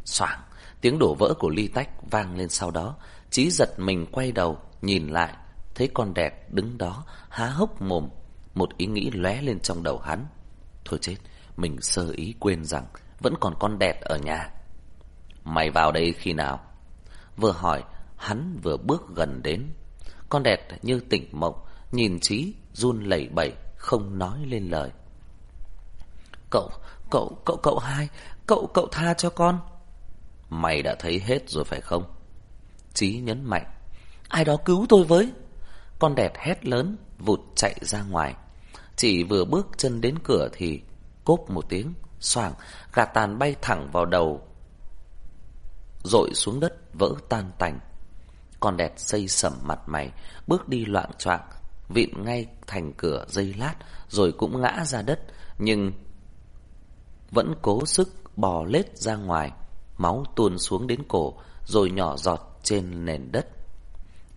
Soảng, tiếng đổ vỡ của ly tách vang lên sau đó, Chí giật mình quay đầu, nhìn lại, thấy con đẹp đứng đó, há hốc mồm. Một ý nghĩ lóe lên trong đầu hắn. Thôi chết, mình sơ ý quên rằng vẫn còn con đẹp ở nhà. Mày vào đây khi nào? Vừa hỏi, hắn vừa bước gần đến. Con đẹp như tỉnh mộng, nhìn Trí run lẩy bẩy không nói lên lời. Cậu, cậu, cậu, cậu hai, cậu, cậu tha cho con. Mày đã thấy hết rồi phải không? trí nhấn mạnh. Ai đó cứu tôi với. Con đẹp hét lớn, vụt chạy ra ngoài. Chỉ vừa bước chân đến cửa thì cốp một tiếng, xoàng, gạt tàn bay thẳng vào đầu. Rội xuống đất, vỡ tan tành. Con đẹp xây sầm mặt mày, bước đi loạn choạng, vịn ngay thành cửa dây lát, rồi cũng ngã ra đất, nhưng vẫn cố sức bò lết ra ngoài, máu tuôn xuống đến cổ, rồi nhỏ giọt trên nền đất.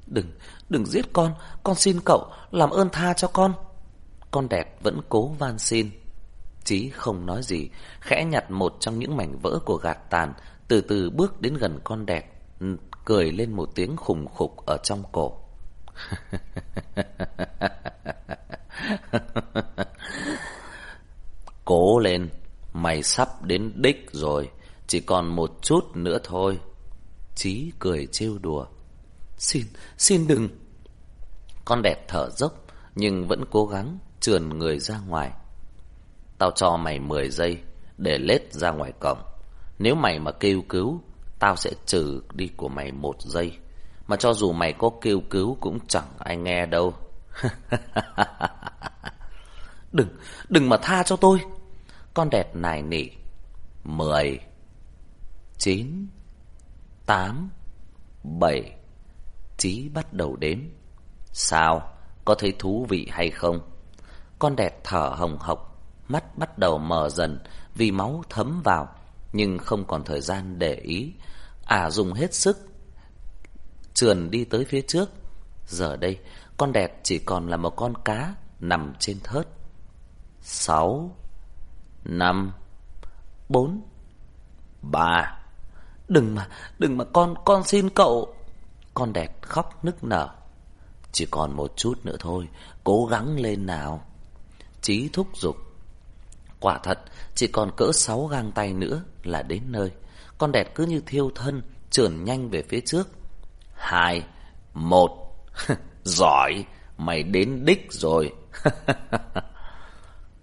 Đừng, đừng giết con, con xin cậu, làm ơn tha cho con. Con đẹp vẫn cố van xin. Chí không nói gì, khẽ nhặt một trong những mảnh vỡ của gạt tàn, từ từ bước đến gần con đẹp, cười lên một tiếng khùng khục ở trong cổ. Cố lên, mày sắp đến đích rồi, chỉ còn một chút nữa thôi. Chí cười trêu đùa. Xin, xin đừng. Con đẹp thở dốc, nhưng vẫn cố gắng trườn người ra ngoài. Tao cho mày 10 giây để lết ra ngoài cổng. Nếu mày mà kêu cứu, tao sẽ trừ đi của mày một giây. Mà cho dù mày có kêu cứu cũng chẳng ai nghe đâu. đừng, đừng mà tha cho tôi. Con đẹp nài nỉ. Mười, chín, tám, bảy. Chí bắt đầu đếm. Sao? Có thấy thú vị hay không? Con đẹp thở hồng hộc, mắt bắt đầu mờ dần vì máu thấm vào, nhưng không còn thời gian để ý. À dùng hết sức trườn đi tới phía trước. Giờ đây, con đẹp chỉ còn là một con cá nằm trên thớt. Sáu, năm, bốn, ba. Đừng mà, đừng mà con, con xin cậu. Con đẹp khóc nức nở. Chỉ còn một chút nữa thôi, cố gắng lên nào. Chí thúc giục. Quả thật, chỉ còn cỡ sáu gang tay nữa là đến nơi. Con đẹp cứ như thiêu thân, trườn nhanh về phía trước hai, một. Giỏi, mày đến đích rồi.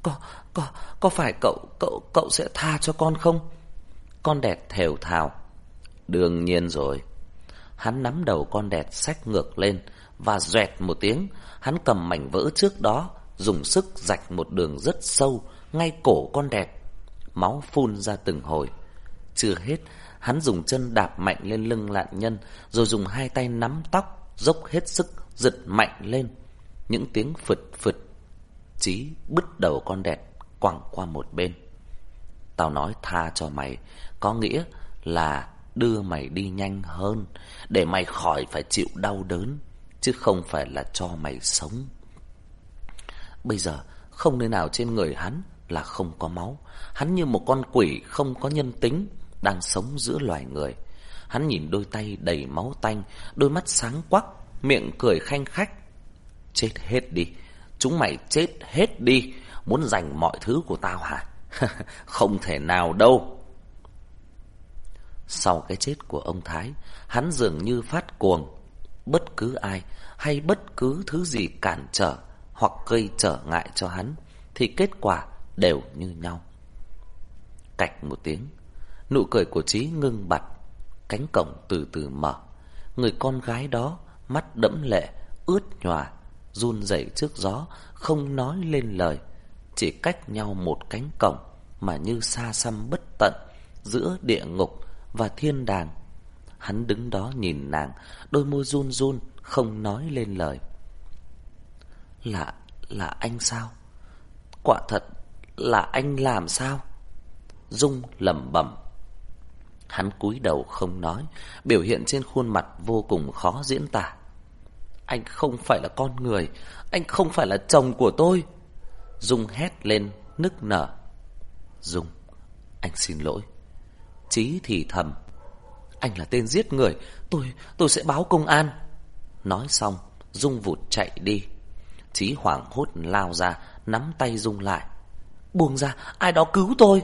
có, có, có phải cậu, cậu, cậu sẽ tha cho con không? Con đẹp thều thào. Đương nhiên rồi. Hắn nắm đầu con đẹp xách ngược lên và dẹt một tiếng, hắn cầm mảnh vỡ trước đó, dùng sức rạch một đường rất sâu ngay cổ con đẹp. Máu phun ra từng hồi. Chưa hết, Hắn dùng chân đạp mạnh lên lưng nạn nhân, rồi dùng hai tay nắm tóc, dốc hết sức, giật mạnh lên. Những tiếng phật phật, Chí bứt đầu con đẹp, quẳng qua một bên. Tao nói tha cho mày, có nghĩa là đưa mày đi nhanh hơn, để mày khỏi phải chịu đau đớn, chứ không phải là cho mày sống. Bây giờ, không nơi nào trên người hắn là không có máu. Hắn như một con quỷ không có nhân tính, đang sống giữa loài người. Hắn nhìn đôi tay đầy máu tanh, đôi mắt sáng quắc, miệng cười khanh khách. Chết hết đi, chúng mày chết hết đi, muốn giành mọi thứ của tao hả? Không thể nào đâu. Sau cái chết của ông Thái, hắn dường như phát cuồng. Bất cứ ai hay bất cứ thứ gì cản trở hoặc gây trở ngại cho hắn, thì kết quả đều như nhau. Cạch một tiếng, Nụ cười của Trí ngưng bặt Cánh cổng từ từ mở Người con gái đó Mắt đẫm lệ, ướt nhòa Run rẩy trước gió Không nói lên lời Chỉ cách nhau một cánh cổng Mà như xa xăm bất tận Giữa địa ngục và thiên đàng Hắn đứng đó nhìn nàng Đôi môi run run Không nói lên lời Là, là anh sao? Quả thật là anh làm sao? Dung lẩm bẩm Hắn cúi đầu không nói, biểu hiện trên khuôn mặt vô cùng khó diễn tả. Anh không phải là con người, anh không phải là chồng của tôi. Dung hét lên, nức nở. Dung, anh xin lỗi. Chí thì thầm. Anh là tên giết người, tôi, tôi sẽ báo công an. Nói xong, Dung vụt chạy đi. Chí hoảng hốt lao ra, nắm tay Dung lại. Buông ra, ai đó cứu tôi.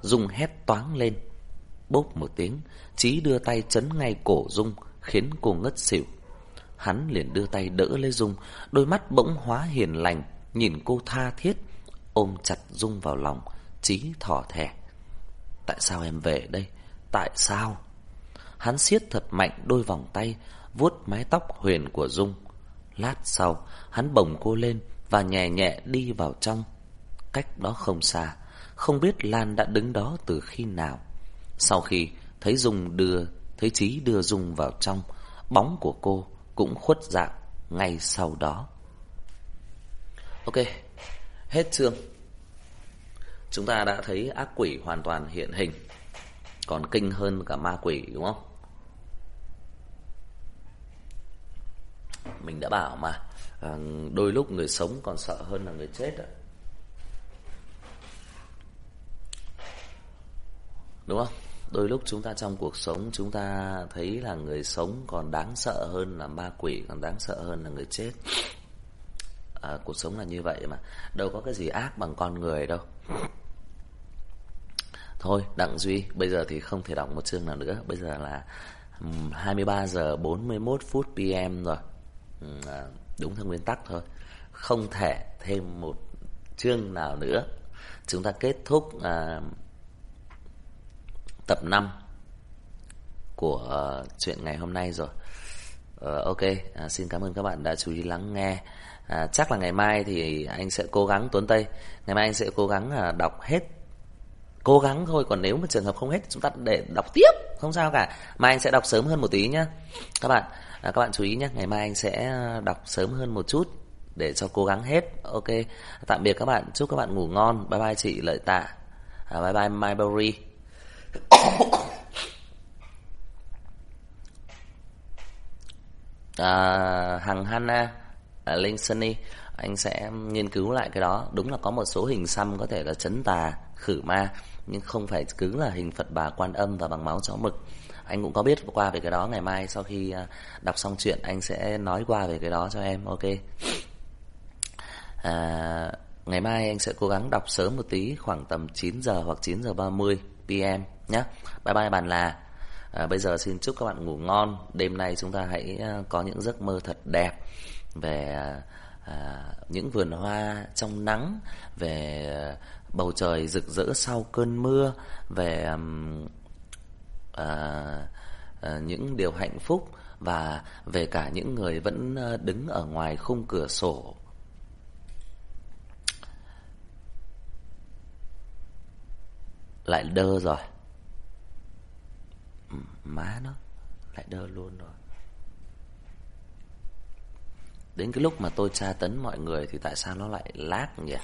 Dung hét toáng lên. Bốp một tiếng, Chí đưa tay chấn ngay cổ Dung, khiến cô ngất xỉu. hắn liền đưa tay đỡ lấy Dung, đôi mắt bỗng hóa hiền lành, nhìn cô tha thiết, ôm chặt Dung vào lòng, chí thỏ thẻ. Tại sao em về đây? Tại sao? Hắn siết thật mạnh đôi vòng tay, vuốt mái tóc huyền của Dung. Lát sau, hắn bồng cô lên và nhẹ nhẹ đi vào trong. Cách đó không xa, không biết Lan đã đứng đó từ khi nào. Sau khi thấy Dung đưa, thấy Chí đưa Dung vào trong, bóng của cô cũng khuất dạng ngay sau đó. Ok, hết chương. Chúng ta đã thấy ác quỷ hoàn toàn hiện hình, còn kinh hơn cả ma quỷ đúng không? Mình đã bảo mà, à, đôi lúc người sống còn sợ hơn là người chết ạ. Đúng không? Đôi lúc chúng ta trong cuộc sống chúng ta thấy là người sống còn đáng sợ hơn là ma quỷ, còn đáng sợ hơn là người chết. À, cuộc sống là như vậy mà, đâu có cái gì ác bằng con người đâu. Thôi, Đặng Duy, bây giờ thì không thể đọc một chương nào nữa, bây giờ là 23 giờ 41 phút PM rồi. À, đúng theo nguyên tắc thôi. Không thể thêm một chương nào nữa. Chúng ta kết thúc à, tập 5 của uh, chuyện ngày hôm nay rồi. Uh, ok, à, xin cảm ơn các bạn đã chú ý lắng nghe. À, chắc là ngày mai thì anh sẽ cố gắng Tuấn Tây. Ngày mai anh sẽ cố gắng à, đọc hết cố gắng thôi còn nếu mà trường hợp không hết chúng ta để đọc tiếp không sao cả mai anh sẽ đọc sớm hơn một tí nhá các bạn à, các bạn chú ý nhé ngày mai anh sẽ đọc sớm hơn một chút để cho cố gắng hết ok tạm biệt các bạn chúc các bạn ngủ ngon bye bye chị lợi tạ à, bye bye myberry à, hằng Hana à, Linh Sunny anh sẽ nghiên cứu lại cái đó. Đúng là có một số hình xăm có thể là chấn tà khử ma nhưng không phải cứ là hình Phật bà Quan Âm và bằng máu chó mực. Anh cũng có biết qua về cái đó ngày mai sau khi à, đọc xong chuyện anh sẽ nói qua về cái đó cho em ok? À, ngày mai anh sẽ cố gắng đọc sớm một tí khoảng tầm 9 giờ hoặc 9 giờ 30 PM nhé. Bye bye bạn là. À, bây giờ xin chúc các bạn ngủ ngon. Đêm nay chúng ta hãy à, có những giấc mơ thật đẹp về à, à những vườn hoa trong nắng, về à, bầu trời rực rỡ sau cơn mưa, về à, à, những điều hạnh phúc và về cả những người vẫn đứng ở ngoài khung cửa sổ lại đơ rồi. Ừ, má nó lại đơ luôn rồi. Đến cái lúc mà tôi tra tấn mọi người thì tại sao nó lại lác nhỉ?